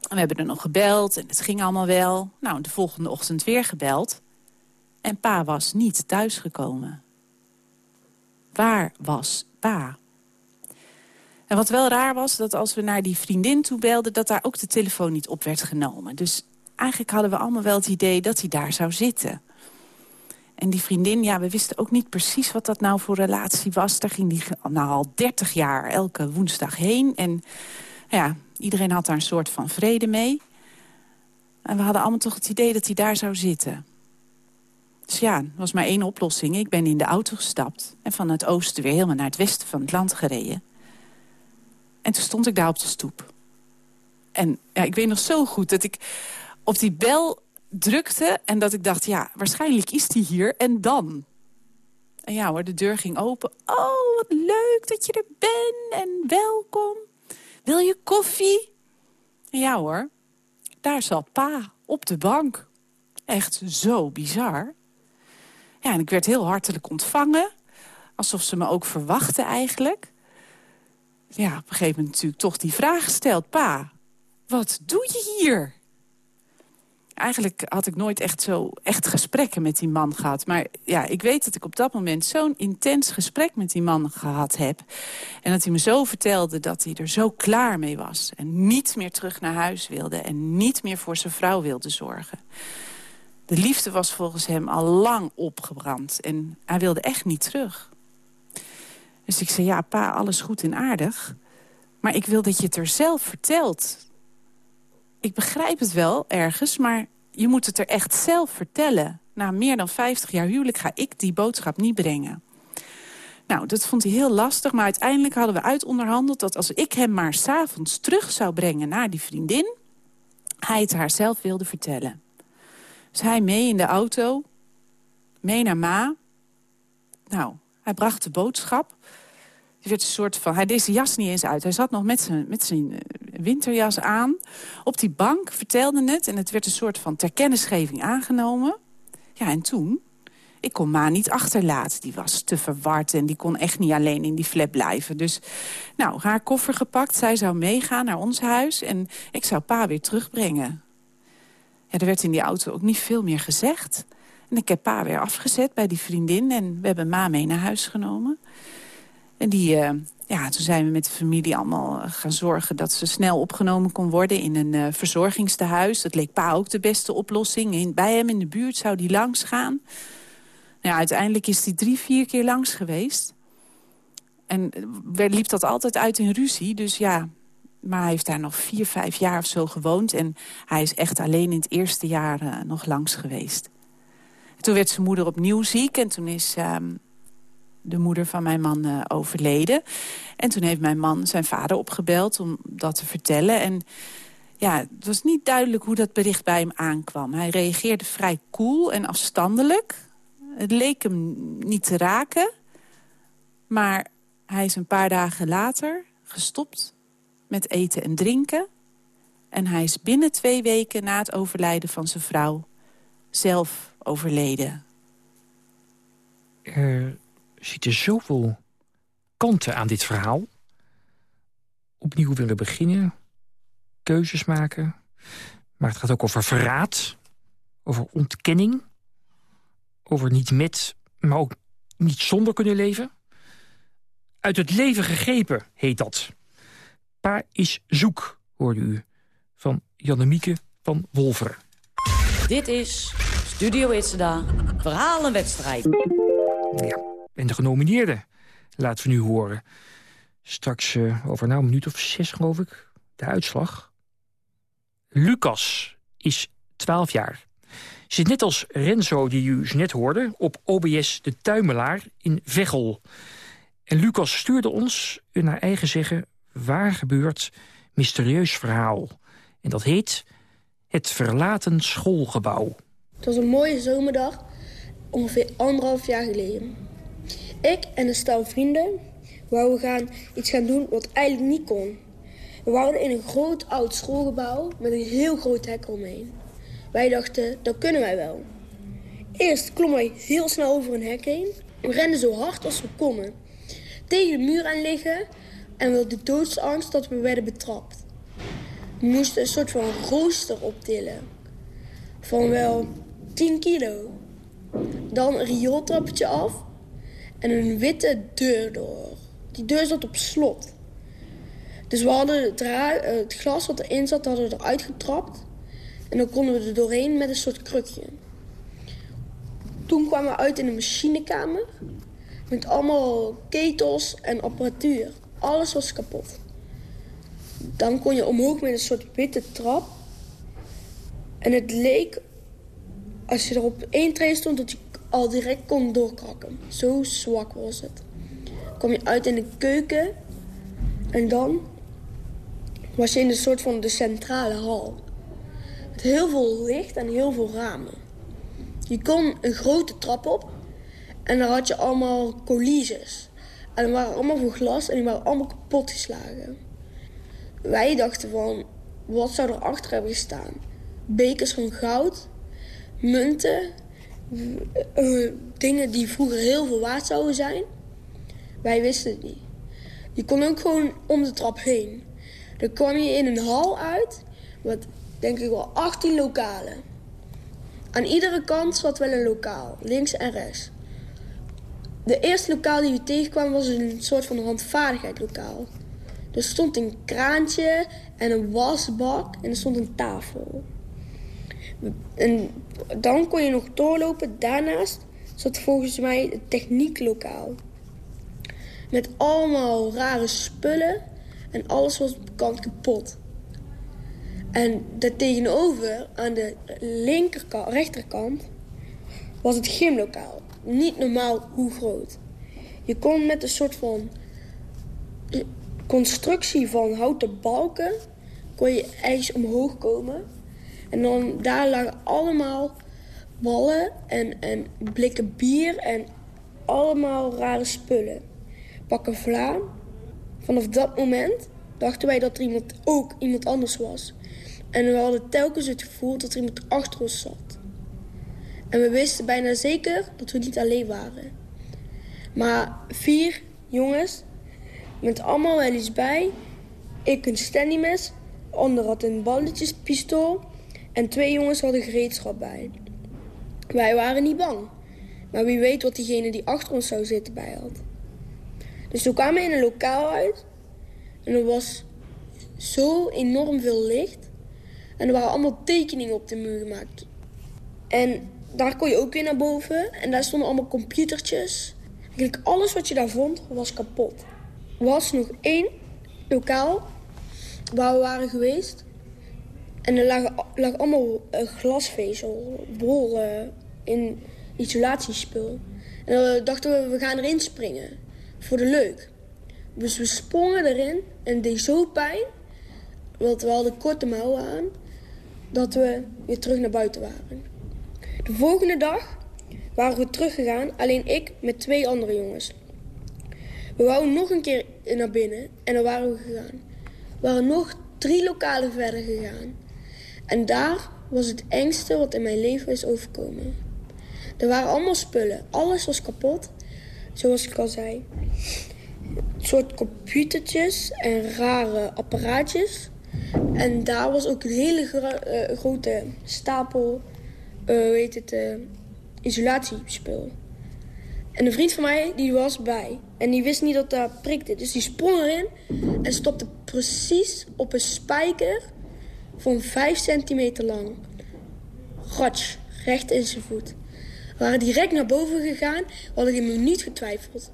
we hebben er nog gebeld en het ging allemaal wel. Nou, de volgende ochtend weer gebeld. En pa was niet thuisgekomen. Waar was pa? En wat wel raar was, dat als we naar die vriendin toe belden... dat daar ook de telefoon niet op werd genomen. Dus eigenlijk hadden we allemaal wel het idee dat hij daar zou zitten. En die vriendin, ja, we wisten ook niet precies wat dat nou voor relatie was. Daar ging die nou al 30 jaar elke woensdag heen. En ja, iedereen had daar een soort van vrede mee. En we hadden allemaal toch het idee dat hij daar zou zitten. Dus ja, er was maar één oplossing. Ik ben in de auto gestapt en van het oosten weer helemaal naar het westen van het land gereden. En toen stond ik daar op de stoep. En ja, ik weet nog zo goed dat ik op die bel drukte... en dat ik dacht, ja, waarschijnlijk is die hier. En dan? En ja hoor, de deur ging open. Oh, wat leuk dat je er bent en welkom. Wil je koffie? En ja hoor, daar zat pa op de bank. Echt zo bizar. Ja, en ik werd heel hartelijk ontvangen. Alsof ze me ook verwachten eigenlijk ja, op een gegeven moment natuurlijk toch die vraag gesteld. Pa, wat doe je hier? Eigenlijk had ik nooit echt zo echt gesprekken met die man gehad. Maar ja, ik weet dat ik op dat moment zo'n intens gesprek met die man gehad heb. En dat hij me zo vertelde dat hij er zo klaar mee was. En niet meer terug naar huis wilde. En niet meer voor zijn vrouw wilde zorgen. De liefde was volgens hem al lang opgebrand. En hij wilde echt niet terug. Dus ik zei, ja, pa, alles goed en aardig. Maar ik wil dat je het er zelf vertelt. Ik begrijp het wel ergens, maar je moet het er echt zelf vertellen. Na meer dan 50 jaar huwelijk ga ik die boodschap niet brengen. Nou, dat vond hij heel lastig, maar uiteindelijk hadden we uitonderhandeld... dat als ik hem maar s'avonds terug zou brengen naar die vriendin... hij het haar zelf wilde vertellen. Dus hij mee in de auto, mee naar Ma. Nou, hij bracht de boodschap. Werd een soort van, hij deed zijn jas niet eens uit. Hij zat nog met zijn, met zijn eh, winterjas aan. Op die bank vertelde het en het werd een soort van ter kennisgeving aangenomen. Ja, en toen? Ik kon Ma niet achterlaten. Die was te verward en die kon echt niet alleen in die flat blijven. Dus, nou, haar koffer gepakt. Zij zou meegaan naar ons huis en ik zou Pa weer terugbrengen. Ja, er werd in die auto ook niet veel meer gezegd. En ik heb pa weer afgezet bij die vriendin. En we hebben ma mee naar huis genomen. En die, uh, ja, toen zijn we met de familie allemaal gaan zorgen... dat ze snel opgenomen kon worden in een uh, verzorgingstehuis. Dat leek pa ook de beste oplossing. In, bij hem in de buurt zou die langs gaan. Nou, ja, uiteindelijk is hij drie, vier keer langs geweest. En liep dat altijd uit in ruzie. Dus ja, maar hij heeft daar nog vier, vijf jaar of zo gewoond. En hij is echt alleen in het eerste jaar nog langs geweest. Toen werd zijn moeder opnieuw ziek en toen is uh, de moeder van mijn man uh, overleden. En toen heeft mijn man zijn vader opgebeld om dat te vertellen. En ja, het was niet duidelijk hoe dat bericht bij hem aankwam. Hij reageerde vrij koel en afstandelijk. Het leek hem niet te raken. Maar hij is een paar dagen later gestopt met eten en drinken. En hij is binnen twee weken na het overlijden van zijn vrouw zelf overleden. Er zitten zoveel kanten aan dit verhaal. Opnieuw willen beginnen, keuzes maken. Maar het gaat ook over verraad, over ontkenning... over niet met, maar ook niet zonder kunnen leven. Uit het leven gegrepen heet dat. Pa is zoek, hoorde u, van Jannemieke van Wolveren. Dit is Studio Itzada, verhalenwedstrijd. Ja, en de genomineerden laten we nu horen. Straks uh, over nou een minuut of zes, geloof ik, de uitslag. Lucas is 12 jaar. Zit net als Renzo, die u net hoorde, op OBS De Tuimelaar in Veghel. En Lucas stuurde ons, naar eigen zeggen, waar gebeurt mysterieus verhaal. En dat heet Het Verlaten Schoolgebouw. Het was een mooie zomerdag, ongeveer anderhalf jaar geleden. Ik en een stel vrienden wouden gaan iets gaan doen wat eigenlijk niet kon. We waren in een groot oud schoolgebouw met een heel groot hek omheen. Wij dachten, dat kunnen wij wel. Eerst klommen wij heel snel over een hek heen. We renden zo hard als we konden. Tegen de muur aan liggen en we hadden doodsangst dat we werden betrapt. We moesten een soort van rooster optillen. Van wel 10 kilo. Dan een riooltrappetje af en een witte deur door. Die deur zat op slot. Dus we hadden het, eh, het glas wat erin zat, hadden we eruit getrapt. En dan konden we er doorheen met een soort krukje. Toen kwamen we uit in een machinekamer. Met allemaal ketels en apparatuur. Alles was kapot. Dan kon je omhoog met een soort witte trap. En het leek, als je er op één tree stond, dat je al direct kon doorkrakken. Zo zwak was het. Kwam je uit in de keuken. En dan was je in een soort van de centrale hal. Met heel veel licht en heel veel ramen. Je kon een grote trap op. En daar had je allemaal coulisses. En die waren allemaal van glas en die waren allemaal kapot geslagen. Wij dachten van, wat zou er achter hebben gestaan? Bekers van goud, munten, uh, dingen die vroeger heel veel waard zouden zijn. Wij wisten het niet. Je kon ook gewoon om de trap heen. Dan kwam je in een hal uit met denk ik wel 18 lokalen. Aan iedere kant zat wel een lokaal, links en rechts. De eerste lokaal die we tegenkwamen was een soort van handvaardigheidlokaal. Er stond een kraantje en een wasbak en er stond een tafel. En dan kon je nog doorlopen. Daarnaast zat volgens mij het technieklokaal. Met allemaal rare spullen en alles was op de kant kapot. En daartegenover, aan de linkerkant, rechterkant, was het gymlokaal. Niet normaal hoe groot. Je kon met een soort van constructie van houten balken... kon je ergens omhoog komen. En dan daar lagen allemaal ballen en, en blikken bier en allemaal rare spullen. Pakken vlaan. Vanaf dat moment dachten wij dat er iemand ook iemand anders was. En we hadden telkens het gevoel dat er iemand achter ons zat. En we wisten bijna zeker dat we niet alleen waren. Maar vier jongens met allemaal wel iets bij. Ik een standymes, de ander had een balletjespistool en twee jongens hadden gereedschap bij. Wij waren niet bang. Maar wie weet wat diegene die achter ons zou zitten bij had. Dus toen kwamen we in een lokaal uit. En er was zo enorm veel licht. En er waren allemaal tekeningen op de muur gemaakt. En daar kon je ook weer naar boven. En daar stonden allemaal computertjes. Eigenlijk alles wat je daar vond was kapot. Er was nog één lokaal waar we waren geweest. En er lag, allemaal uh, glasvezel, uh, in isolatiespul. En dan dachten we, we gaan erin springen. Voor de leuk. Dus we sprongen erin en het deed zo pijn. Want we hadden korte mouwen aan. Dat we weer terug naar buiten waren. De volgende dag waren we teruggegaan. Alleen ik met twee andere jongens. We wouden nog een keer naar binnen en dan waren we gegaan. We waren nog drie lokalen verder gegaan. En daar was het engste wat in mijn leven is overkomen. Er waren allemaal spullen. Alles was kapot. Zoals ik al zei. Een soort computertjes en rare apparaatjes. En daar was ook een hele eh, grote stapel, eh, hoe heet het, isolatiespul. En een vriend van mij, die was bij. En die wist niet dat daar prikte. Dus die sprong erin en stopte precies op een spijker van 5 centimeter lang. Ratsch, recht in zijn voet. We waren direct naar boven gegaan. We hadden geen minuut getwijfeld.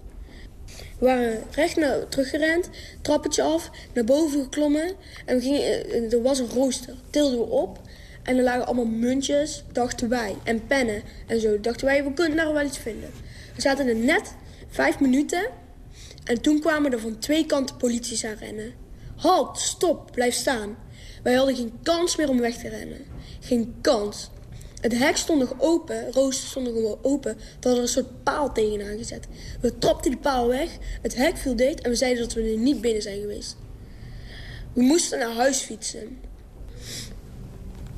We waren recht naar, teruggerend, trappetje af, naar boven geklommen. En gingen, eh, er was een rooster, tilden we op. En er lagen allemaal muntjes, dachten wij, en pennen en zo. Dachten wij, we kunnen daar wel iets vinden. We zaten er net vijf minuten. En toen kwamen er van twee kanten polities aan rennen. Halt, stop, blijf staan. Wij hadden geen kans meer om weg te rennen. Geen kans. Het hek stond nog open, roosters stonden gewoon open. We hadden een soort paal tegenaan gezet. We trapten die paal weg, het hek viel dicht en we zeiden dat we er niet binnen zijn geweest. We moesten naar huis fietsen.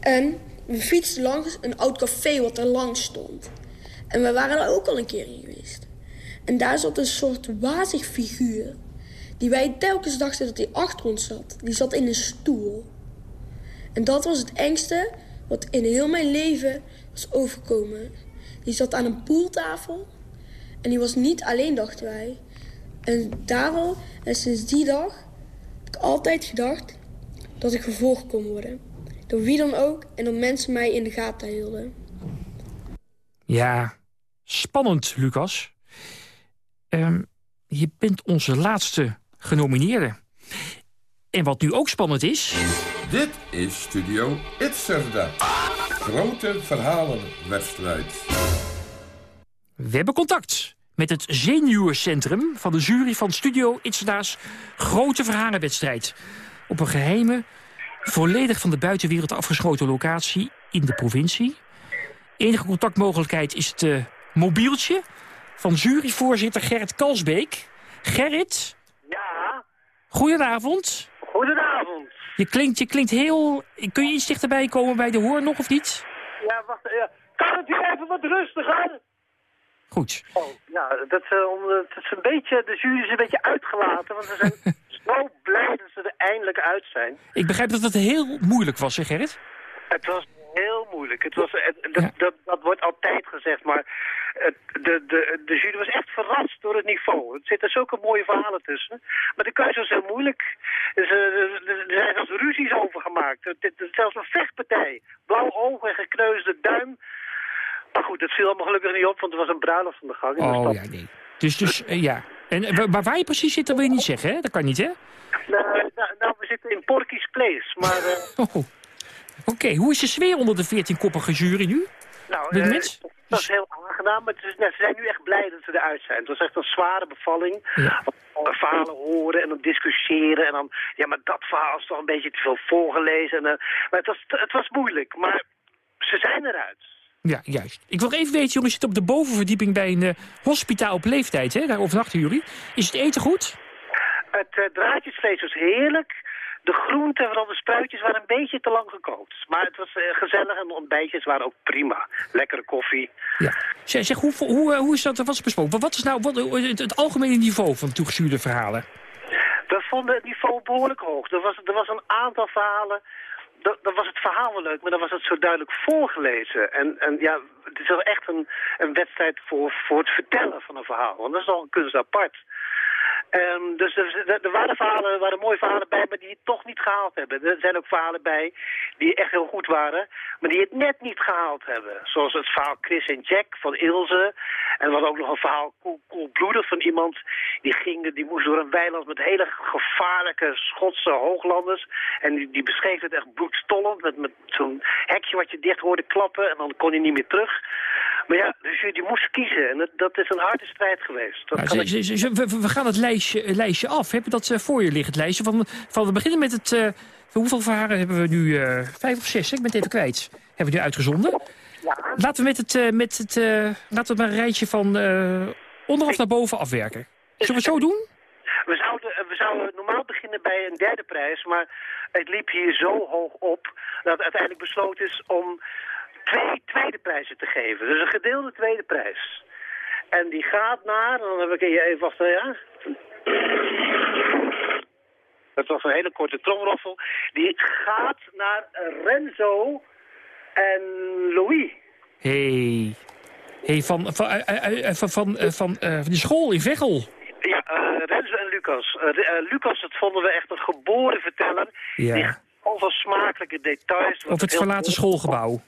En we fietsten langs een oud café wat er langs stond. En we waren daar ook al een keer in geweest. En daar zat een soort wazig figuur. Die wij telkens dachten dat hij achter ons zat. Die zat in een stoel. En dat was het engste wat in heel mijn leven was overkomen. Die zat aan een poeltafel. En die was niet alleen, dachten wij. En daarom, en sinds die dag, heb ik altijd gedacht dat ik vervolgd kon worden. Door wie dan ook en dat mensen mij in de gaten hielden. Ja, spannend, Lucas. Ehm, je bent onze laatste genomineerde. En wat nu ook spannend is... Dit is Studio Itzerda. Grote verhalenwedstrijd. We hebben contact met het zenuwencentrum van de jury van Studio Itzda's Grote Verhalenwedstrijd. Op een geheime, volledig van de buitenwereld afgeschoten locatie in de provincie. Enige contactmogelijkheid is het eh, mobieltje van juryvoorzitter Gerrit Kalsbeek. Gerrit? Ja, Goedenavond. Goedenavond. Je klinkt, je klinkt heel... Kun je iets dichterbij komen bij de hoor nog of niet? Ja, wacht, ja. kan het hier even wat rustiger? Goed. Oh, ja, dat, eh, om, eh, het is een beetje, de jury is een beetje uitgelaten, want ze zijn *laughs* zo blij dat ze er eindelijk uit zijn. Ik begrijp dat het heel moeilijk was, hè Gerrit? Het was heel moeilijk. Het was, het- dat, dat, dat wordt altijd gezegd, maar het, de, de, de jury was echt verrast door het niveau. Er zitten zulke mooie verhalen tussen. Maar de keuze was heel moeilijk. Dus, eh, er er zijn zelfs ruzies over gemaakt. Zelfs een vechtpartij. Blauw oog en gekneusde duim. Maar goed, dat viel allemaal gelukkig niet op, want er was een bruiloft aan de gang. in de Oh stad. ja, nee. Dus, dus eh, ja. En eh, wa- maar waar je precies zit, dat wil je niet zeggen, hè? Dat kan niet, hè? Nou, nou, nou, we zitten in Porky's Place, maar... *laughs* Oh. Oké, hoe is de sfeer onder de 14-koppige jury nu? Nou, eh, dat is heel aangenaam, maar het is, nou, ze zijn nu echt blij dat ze eruit zijn. Het was echt een zware bevalling. Alle Verhalen horen en dan discussiëren en dan... Ja, maar dat verhaal is toch een beetje te veel voorgelezen. En, eh, maar het was, het was moeilijk, maar ze zijn eruit. Ja, juist. Ik wil even weten, jongens, je zit op de bovenverdieping bij een eh, hospitaal op leeftijd, hè? Daar overnachten jullie. Is het eten goed? Het eh, draadjesvlees was heerlijk. De groenten, vooral de spruitjes, waren een beetje te lang gekookt. Maar het was eh, gezellig en de ontbijtjes waren ook prima. Lekkere koffie. Ja. Zeg, zeg hoe, hoe, eh, hoe is dat, wat is besproken? Wat is nou wat, eh, het, het algemene niveau van toegestuurde verhalen? We vonden het niveau behoorlijk hoog. Er was, er was een aantal verhalen. Dat was het verhaal wel leuk, maar dan was het zo duidelijk voorgelezen. En, en ja, het is wel echt een, een wedstrijd voor, voor het vertellen van een verhaal. Want dat is al een kunst apart. Ehm, dus er, er- waren verhalen, er waren mooie verhalen bij, maar die het toch niet gehaald hebben. Er zijn ook verhalen bij die echt heel goed waren, maar die het net niet gehaald hebben. Zoals het verhaal Chris en Jack van Ilse. En was ook nog een verhaal koel- van iemand die ging, die moest door een weiland met hele gevaarlijke Schotse hooglanders. En die, die beschreef het echt bloedstollend met, met zo'n hekje wat je dicht hoorde klappen en dan kon hij niet meer terug. Maar ja, dus jullie moest kiezen en dat, dat is een harde strijd geweest. Dat Nou, kan ik- we, we gaan het lijstje, eh, lijstje af. Heb je dat eh, voor je liggen, het lijstje? Van, van, we beginnen met het... eh, hoeveel verharen hebben we nu? vijf of zes, ik ben het even kwijt. Hebben we nu uitgezonden? Laten we met het, met het, laten we maar een rijtje van onderaf naar boven afwerken. Zullen we het zo doen? We zouden, we zouden normaal beginnen bij een derde prijs, maar het liep hier zo hoog op dat uiteindelijk besloten is om twee tweede prijzen te geven. Dus een gedeelde tweede prijs. En die gaat naar, dan heb ik hier even wachten, ja. Dat was een hele korte tromroffel. Die gaat naar Renzo en Louis. Hey. Hey, van, van, eh, eh, eh, van, van, van, die school in Veghel. Ja, Renzo en Lucas. Lucas, dat vonden we echt een geboren verteller. Ja. Over smakelijke details. Of het verlaten schoolgebouw.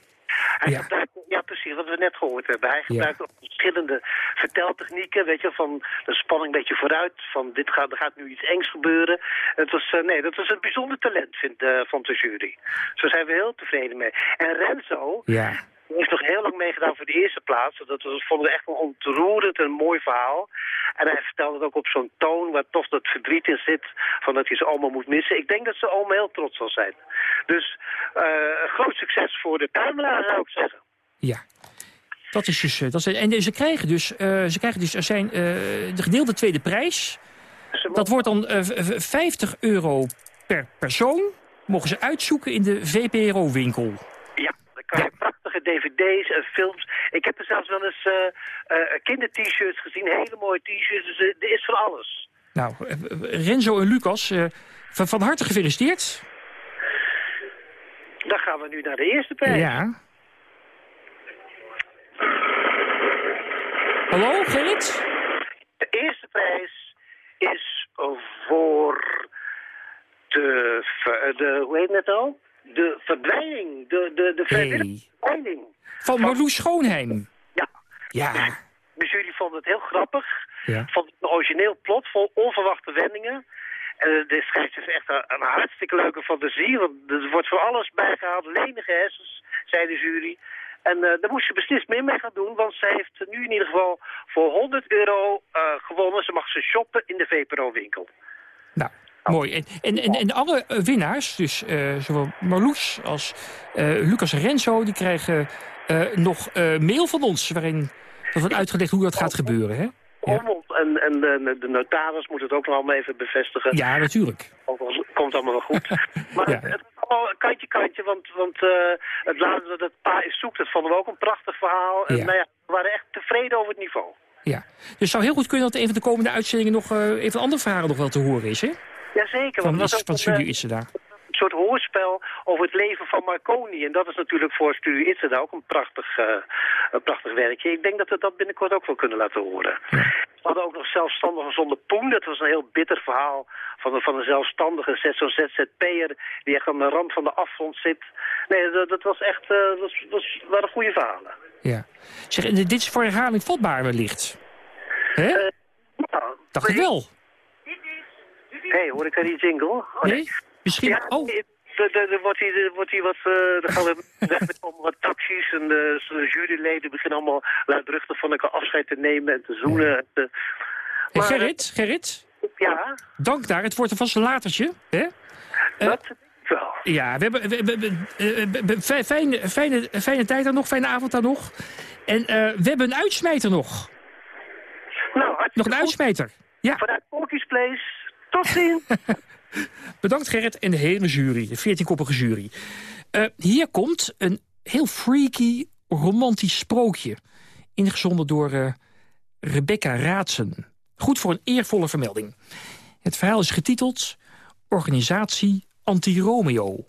Hij Ja. gebruikt, ja, precies, wat we net gehoord hebben. Hij gebruikt ook verschillende verteltechnieken, weet je, van de spanning een beetje vooruit, van dit gaat, er gaat nu iets engs gebeuren. Het was, eh, nee, dat was een bijzonder talent, vindt eh, van de jury. Zo zijn we heel tevreden mee. En Renzo, Ja. Heeft nog heel lang meegedaan voor de eerste plaats. Dat was, vonden we echt een ontroerend en mooi verhaal. En hij vertelde het ook op zo'n toon waar toch dat verdriet in zit... van dat hij zijn oma moet missen. Ik denk dat zijn oma heel trots zal zijn. Dus een groot succes voor de tuimelaar, zou ik zeggen. Ja. Dat is dus, eh, dat is, en ze krijgen dus, eh, ze krijgen dus er zijn, de gedeelde tweede prijs. Dat wordt dan eh, v- v- 50 euro per persoon. Mogen ze uitzoeken in de VPRO-winkel. Ja, dan kan je prachtige dvd's en films. Ik heb er zelfs wel eens eh, eh, kinder-t-shirts gezien, hele mooie t-shirts. Dus eh, er is van alles. Nou, Renzo en Lucas, van, van harte gefeliciteerd. Dan gaan we nu naar de eerste prijs. Ja. Hallo, Gerrit? De eerste prijs is voor de, de hoe heet het al? De verdwijning, de, de, de vrijwillige verdwijning. Van Marloes Schoonheim. Ja. Ja. Dus jullie vonden het heel grappig. Ja. Vond het een origineel plot vol onverwachte wendingen. En de schrijft is echt een, een hartstikke leuke fantasie. Want er wordt voor alles bijgehaald. Lenige hersens, zei de jury. En eh, daar moest ze beslist meer mee gaan doen. Want ze heeft nu in ieder geval voor 100 euro eh, gewonnen. Ze mag ze shoppen in de VPRO-winkel. Nou, mooi. En, en, en, en alle eh, winnaars, dus eh, zowel Marloes als eh, Lucas en Renzo... die krijgen nog mail van ons... waarin dat wordt uitgelegd hoe dat gaat gebeuren. Hè? Om- En, en de, de notaris moet het ook nog allemaal even bevestigen. Ja, natuurlijk. Komt allemaal wel goed. *laughs* Maar het, het is allemaal kantje kantje, want, want het laatste dat het pa is zoekt, dat vonden we ook een prachtig verhaal. En Ja. nou ja, we waren echt tevreden over het niveau. Ja. Dus het zou heel goed kunnen dat een van de komende uitzendingen... nog eh, even andere verhalen nog wel te horen is, hè? Jazeker. Van, want het was is, een, eh, Itzeda. een soort hoorspel over het leven van Marconi. En dat is natuurlijk voor Studio Itzeda ook een prachtig, eh, een prachtig werkje. Ik denk dat we dat binnenkort ook wel kunnen laten horen. We hadden ook nog zelfstandige zonder poen. Dat was een heel bitter verhaal van een, van een zelfstandige zo'n ZZP'er... die echt aan de rand van de afgrond zit. Nee, dat, dat was echt, eh, dat, was, dat waren goede verhalen. Ja. Zeg, dit is voor herhaling vatbaar wellicht. Hè? Eh, Dacht ik wel. Hé, hey, hoor ik aan die jingle? Oh, Nee? Misschien... Ja, oh, er- wordt hier, er wordt hier wat, eh dan gaan we *laughs* weg met allemaal wat taxis en de, de juryleden beginnen allemaal luidruchtig van elkaar afscheid te nemen en te zoenen. En te- hey, Gerrit, Gerrit, ja, dank daar. Het wordt een vast een latertje. Hè? Eh, dat wel. Ja, we hebben, we, we- we- eh, we- we- fijn- fijne, fijne, fijne tijd dan nog, fijne avond dan nog. En eh, we hebben een uitsmijter nog. Nou, Nog een uitsmijter. Ja. Vanuit Porky's Place. Tot ziens. *laughs* Bedankt Gerrit en de hele jury, de 14-koppige jury. Eh, hier komt een heel freaky, romantisch sprookje. Ingezonden door eh, Rebecca Raadsen. Goed voor een eervolle vermelding. Het verhaal is getiteld Organisatie Anti-Romeo.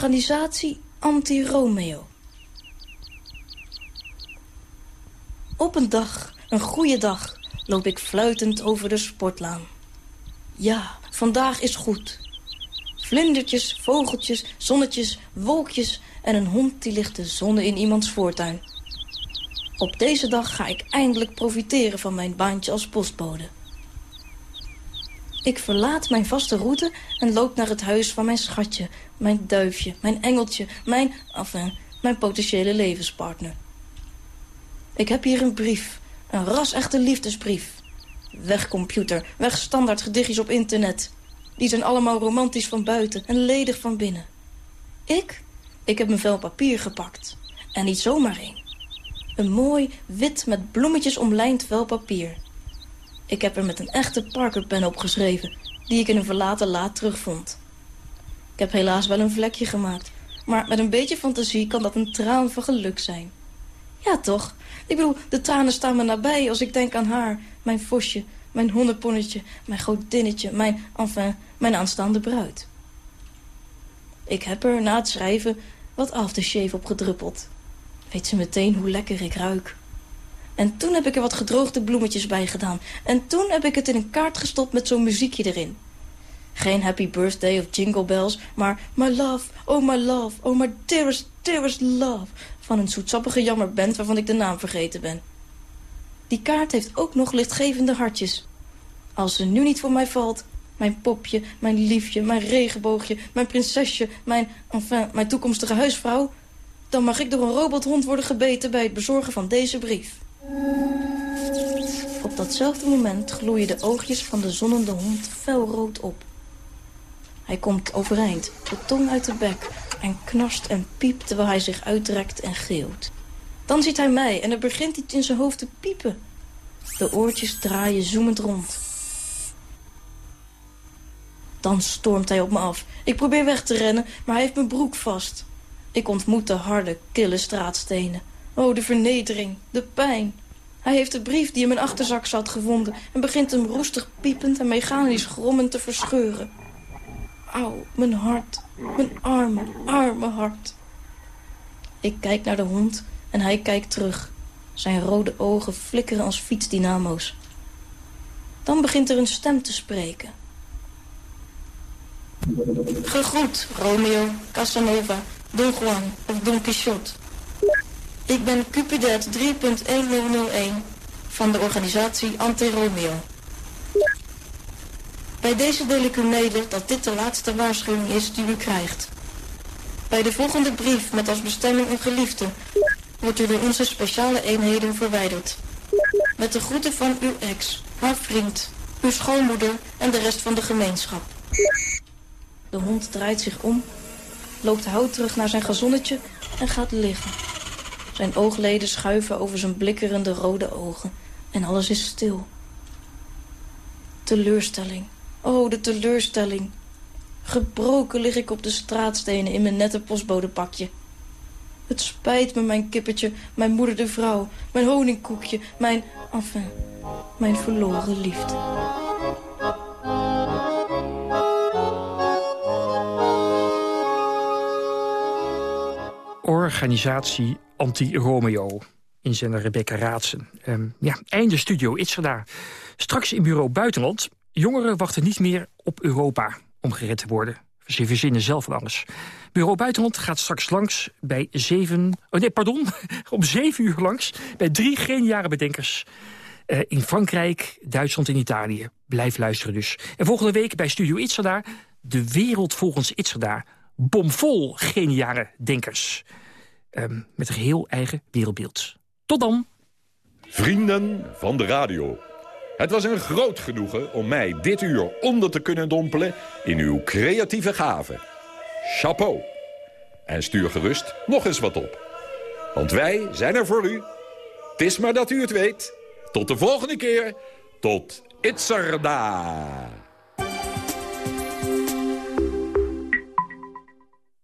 Organisatie Anti-Romeo. Op een dag, een goede dag, loop ik fluitend over de sportlaan. Ja, vandaag is goed. Vlindertjes, vogeltjes, zonnetjes, wolkjes en een hond die ligt te zonnen in iemands voortuin. Op deze dag ga ik eindelijk profiteren van mijn baantje als postbode. Ik verlaat mijn vaste route en loop naar het huis van mijn schatje, mijn duifje, mijn engeltje, mijn, enfin, mijn potentiële levenspartner. Ik heb hier een brief, een ras-echte liefdesbrief. Weg computer, weg standaard gedichtjes op internet. Die zijn allemaal romantisch van buiten en ledig van binnen. Ik? Ik heb mijn vel papier gepakt. En niet zomaar één. Een mooi, wit met bloemetjes omlijnd vel papier. Ik heb er met een echte Parkerpen op geschreven... die ik in een verlaten laad terugvond. Ik heb helaas wel een vlekje gemaakt... maar met een beetje fantasie kan dat een traan van geluk zijn. Ja, toch? Ik bedoel, de tranen staan me nabij als ik denk aan haar... mijn vosje, mijn hondeponnetje, mijn godinnetje... mijn, enfin, mijn aanstaande bruid. Ik heb er na het schrijven wat aftershave op gedruppeld. Weet ze meteen hoe lekker ik ruik. En toen heb ik er wat gedroogde bloemetjes bij gedaan. En toen heb ik het in een kaart gestopt met zo'n muziekje erin. Geen happy birthday of jingle bells, maar my love, oh my love, oh my dearest, dearest love... van een zoetsappige jammerband waarvan ik de naam vergeten ben. Die kaart heeft ook nog lichtgevende hartjes. Als ze nu niet voor mij valt, mijn popje, mijn liefje, mijn regenboogje, mijn prinsesje... mijn, enfin, mijn toekomstige huisvrouw... dan mag ik door een robothond worden gebeten bij het bezorgen van deze brief. Op datzelfde moment gloeien de oogjes van de zonnende hond felrood op. Hij komt overeind, de tong uit de bek... en knarst en piept terwijl hij zich uitrekt en geeuwt. Dan ziet hij mij en er begint iets in zijn hoofd te piepen. De oortjes draaien zoemend rond. Dan stormt hij op me af. Ik probeer weg te rennen, maar hij heeft mijn broek vast. Ik ontmoet de harde, kille straatstenen. Oh, de vernedering, de pijn. Hij heeft de brief die in mijn achterzak zat gevonden... en begint hem roestig piepend en mechanisch grommend te verscheuren. Auw, mijn hart, mijn arme, arme hart. Ik kijk naar de hond en hij kijkt terug. Zijn rode ogen flikkeren als fietsdynamo's. Dan begint er een stem te spreken. Gegroet, Romeo, Casanova, Don Juan of Don Quixote. Ik ben Cupidet 3.1001 van de organisatie Anti-Romeo. Bij deze deel ik u mede dat dit de laatste waarschuwing is die u krijgt. Bij de volgende brief met als bestemming een geliefde wordt u door onze speciale eenheden verwijderd. Met de groeten van uw ex, haar vriend, uw schoonmoeder en de rest van de gemeenschap. De hond draait zich om, loopt hout terug naar zijn gazonnetje en gaat liggen. Zijn oogleden schuiven over zijn blikkerende rode ogen en alles is stil. Teleurstelling, oh de teleurstelling. Gebroken lig ik op de straatstenen in mijn nette postbodepakje. Het spijt me, mijn kippetje, mijn moeder de vrouw, mijn honingkoekje, mijn, enfin, mijn verloren liefde. Organisatie Anti-Romeo. Inzender Rebecca Raadsen. Um, ja, einde studio Itzerda. Straks in bureau Buitenland. Jongeren wachten niet meer op Europa om gered te worden. Ze verzinnen zelf alles. Bureau Buitenland gaat straks langs bij zeven... Oh nee, pardon, *laughs* om zeven uur langs... bij drie geniale bedenkers uh, in Frankrijk, Duitsland en Italië. Blijf luisteren dus. En volgende week bij Studio Itzerda... De Wereld Volgens Itzerda. Bomvol geniale denkers. Um, met een heel eigen wereldbeeld. Tot dan! Vrienden van de radio. Het was een groot genoegen om mij dit uur onder te kunnen dompelen in uw creatieve gaven. Chapeau. En stuur gerust nog eens wat op. Want wij zijn er voor u. Het is maar dat u het weet. Tot de volgende keer. Tot Itzerda.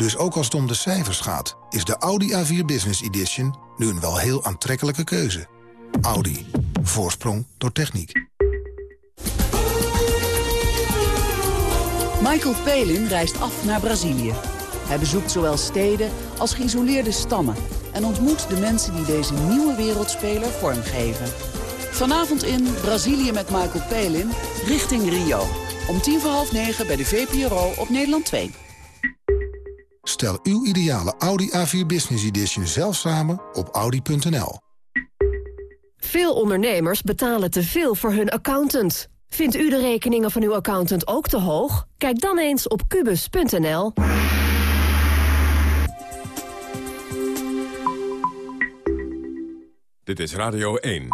Dus ook als het om de cijfers gaat, is de Audi A4 Business Edition nu een wel heel aantrekkelijke keuze. Audi. Voorsprong door techniek. Michael Pelin reist af naar Brazilië. Hij bezoekt zowel steden als geïsoleerde stammen... en ontmoet de mensen die deze nieuwe wereldspeler vormgeven. Vanavond in Brazilië met Michael Pelin, richting Rio. Om tien voor half negen bij de VPRO op Nederland 2. Stel uw ideale Audi A4 Business Edition zelf samen op audi.nl. Veel ondernemers betalen te veel voor hun accountant. Vindt u de rekeningen van uw accountant ook te hoog? Kijk dan eens op kubus.nl. Dit is Radio 1.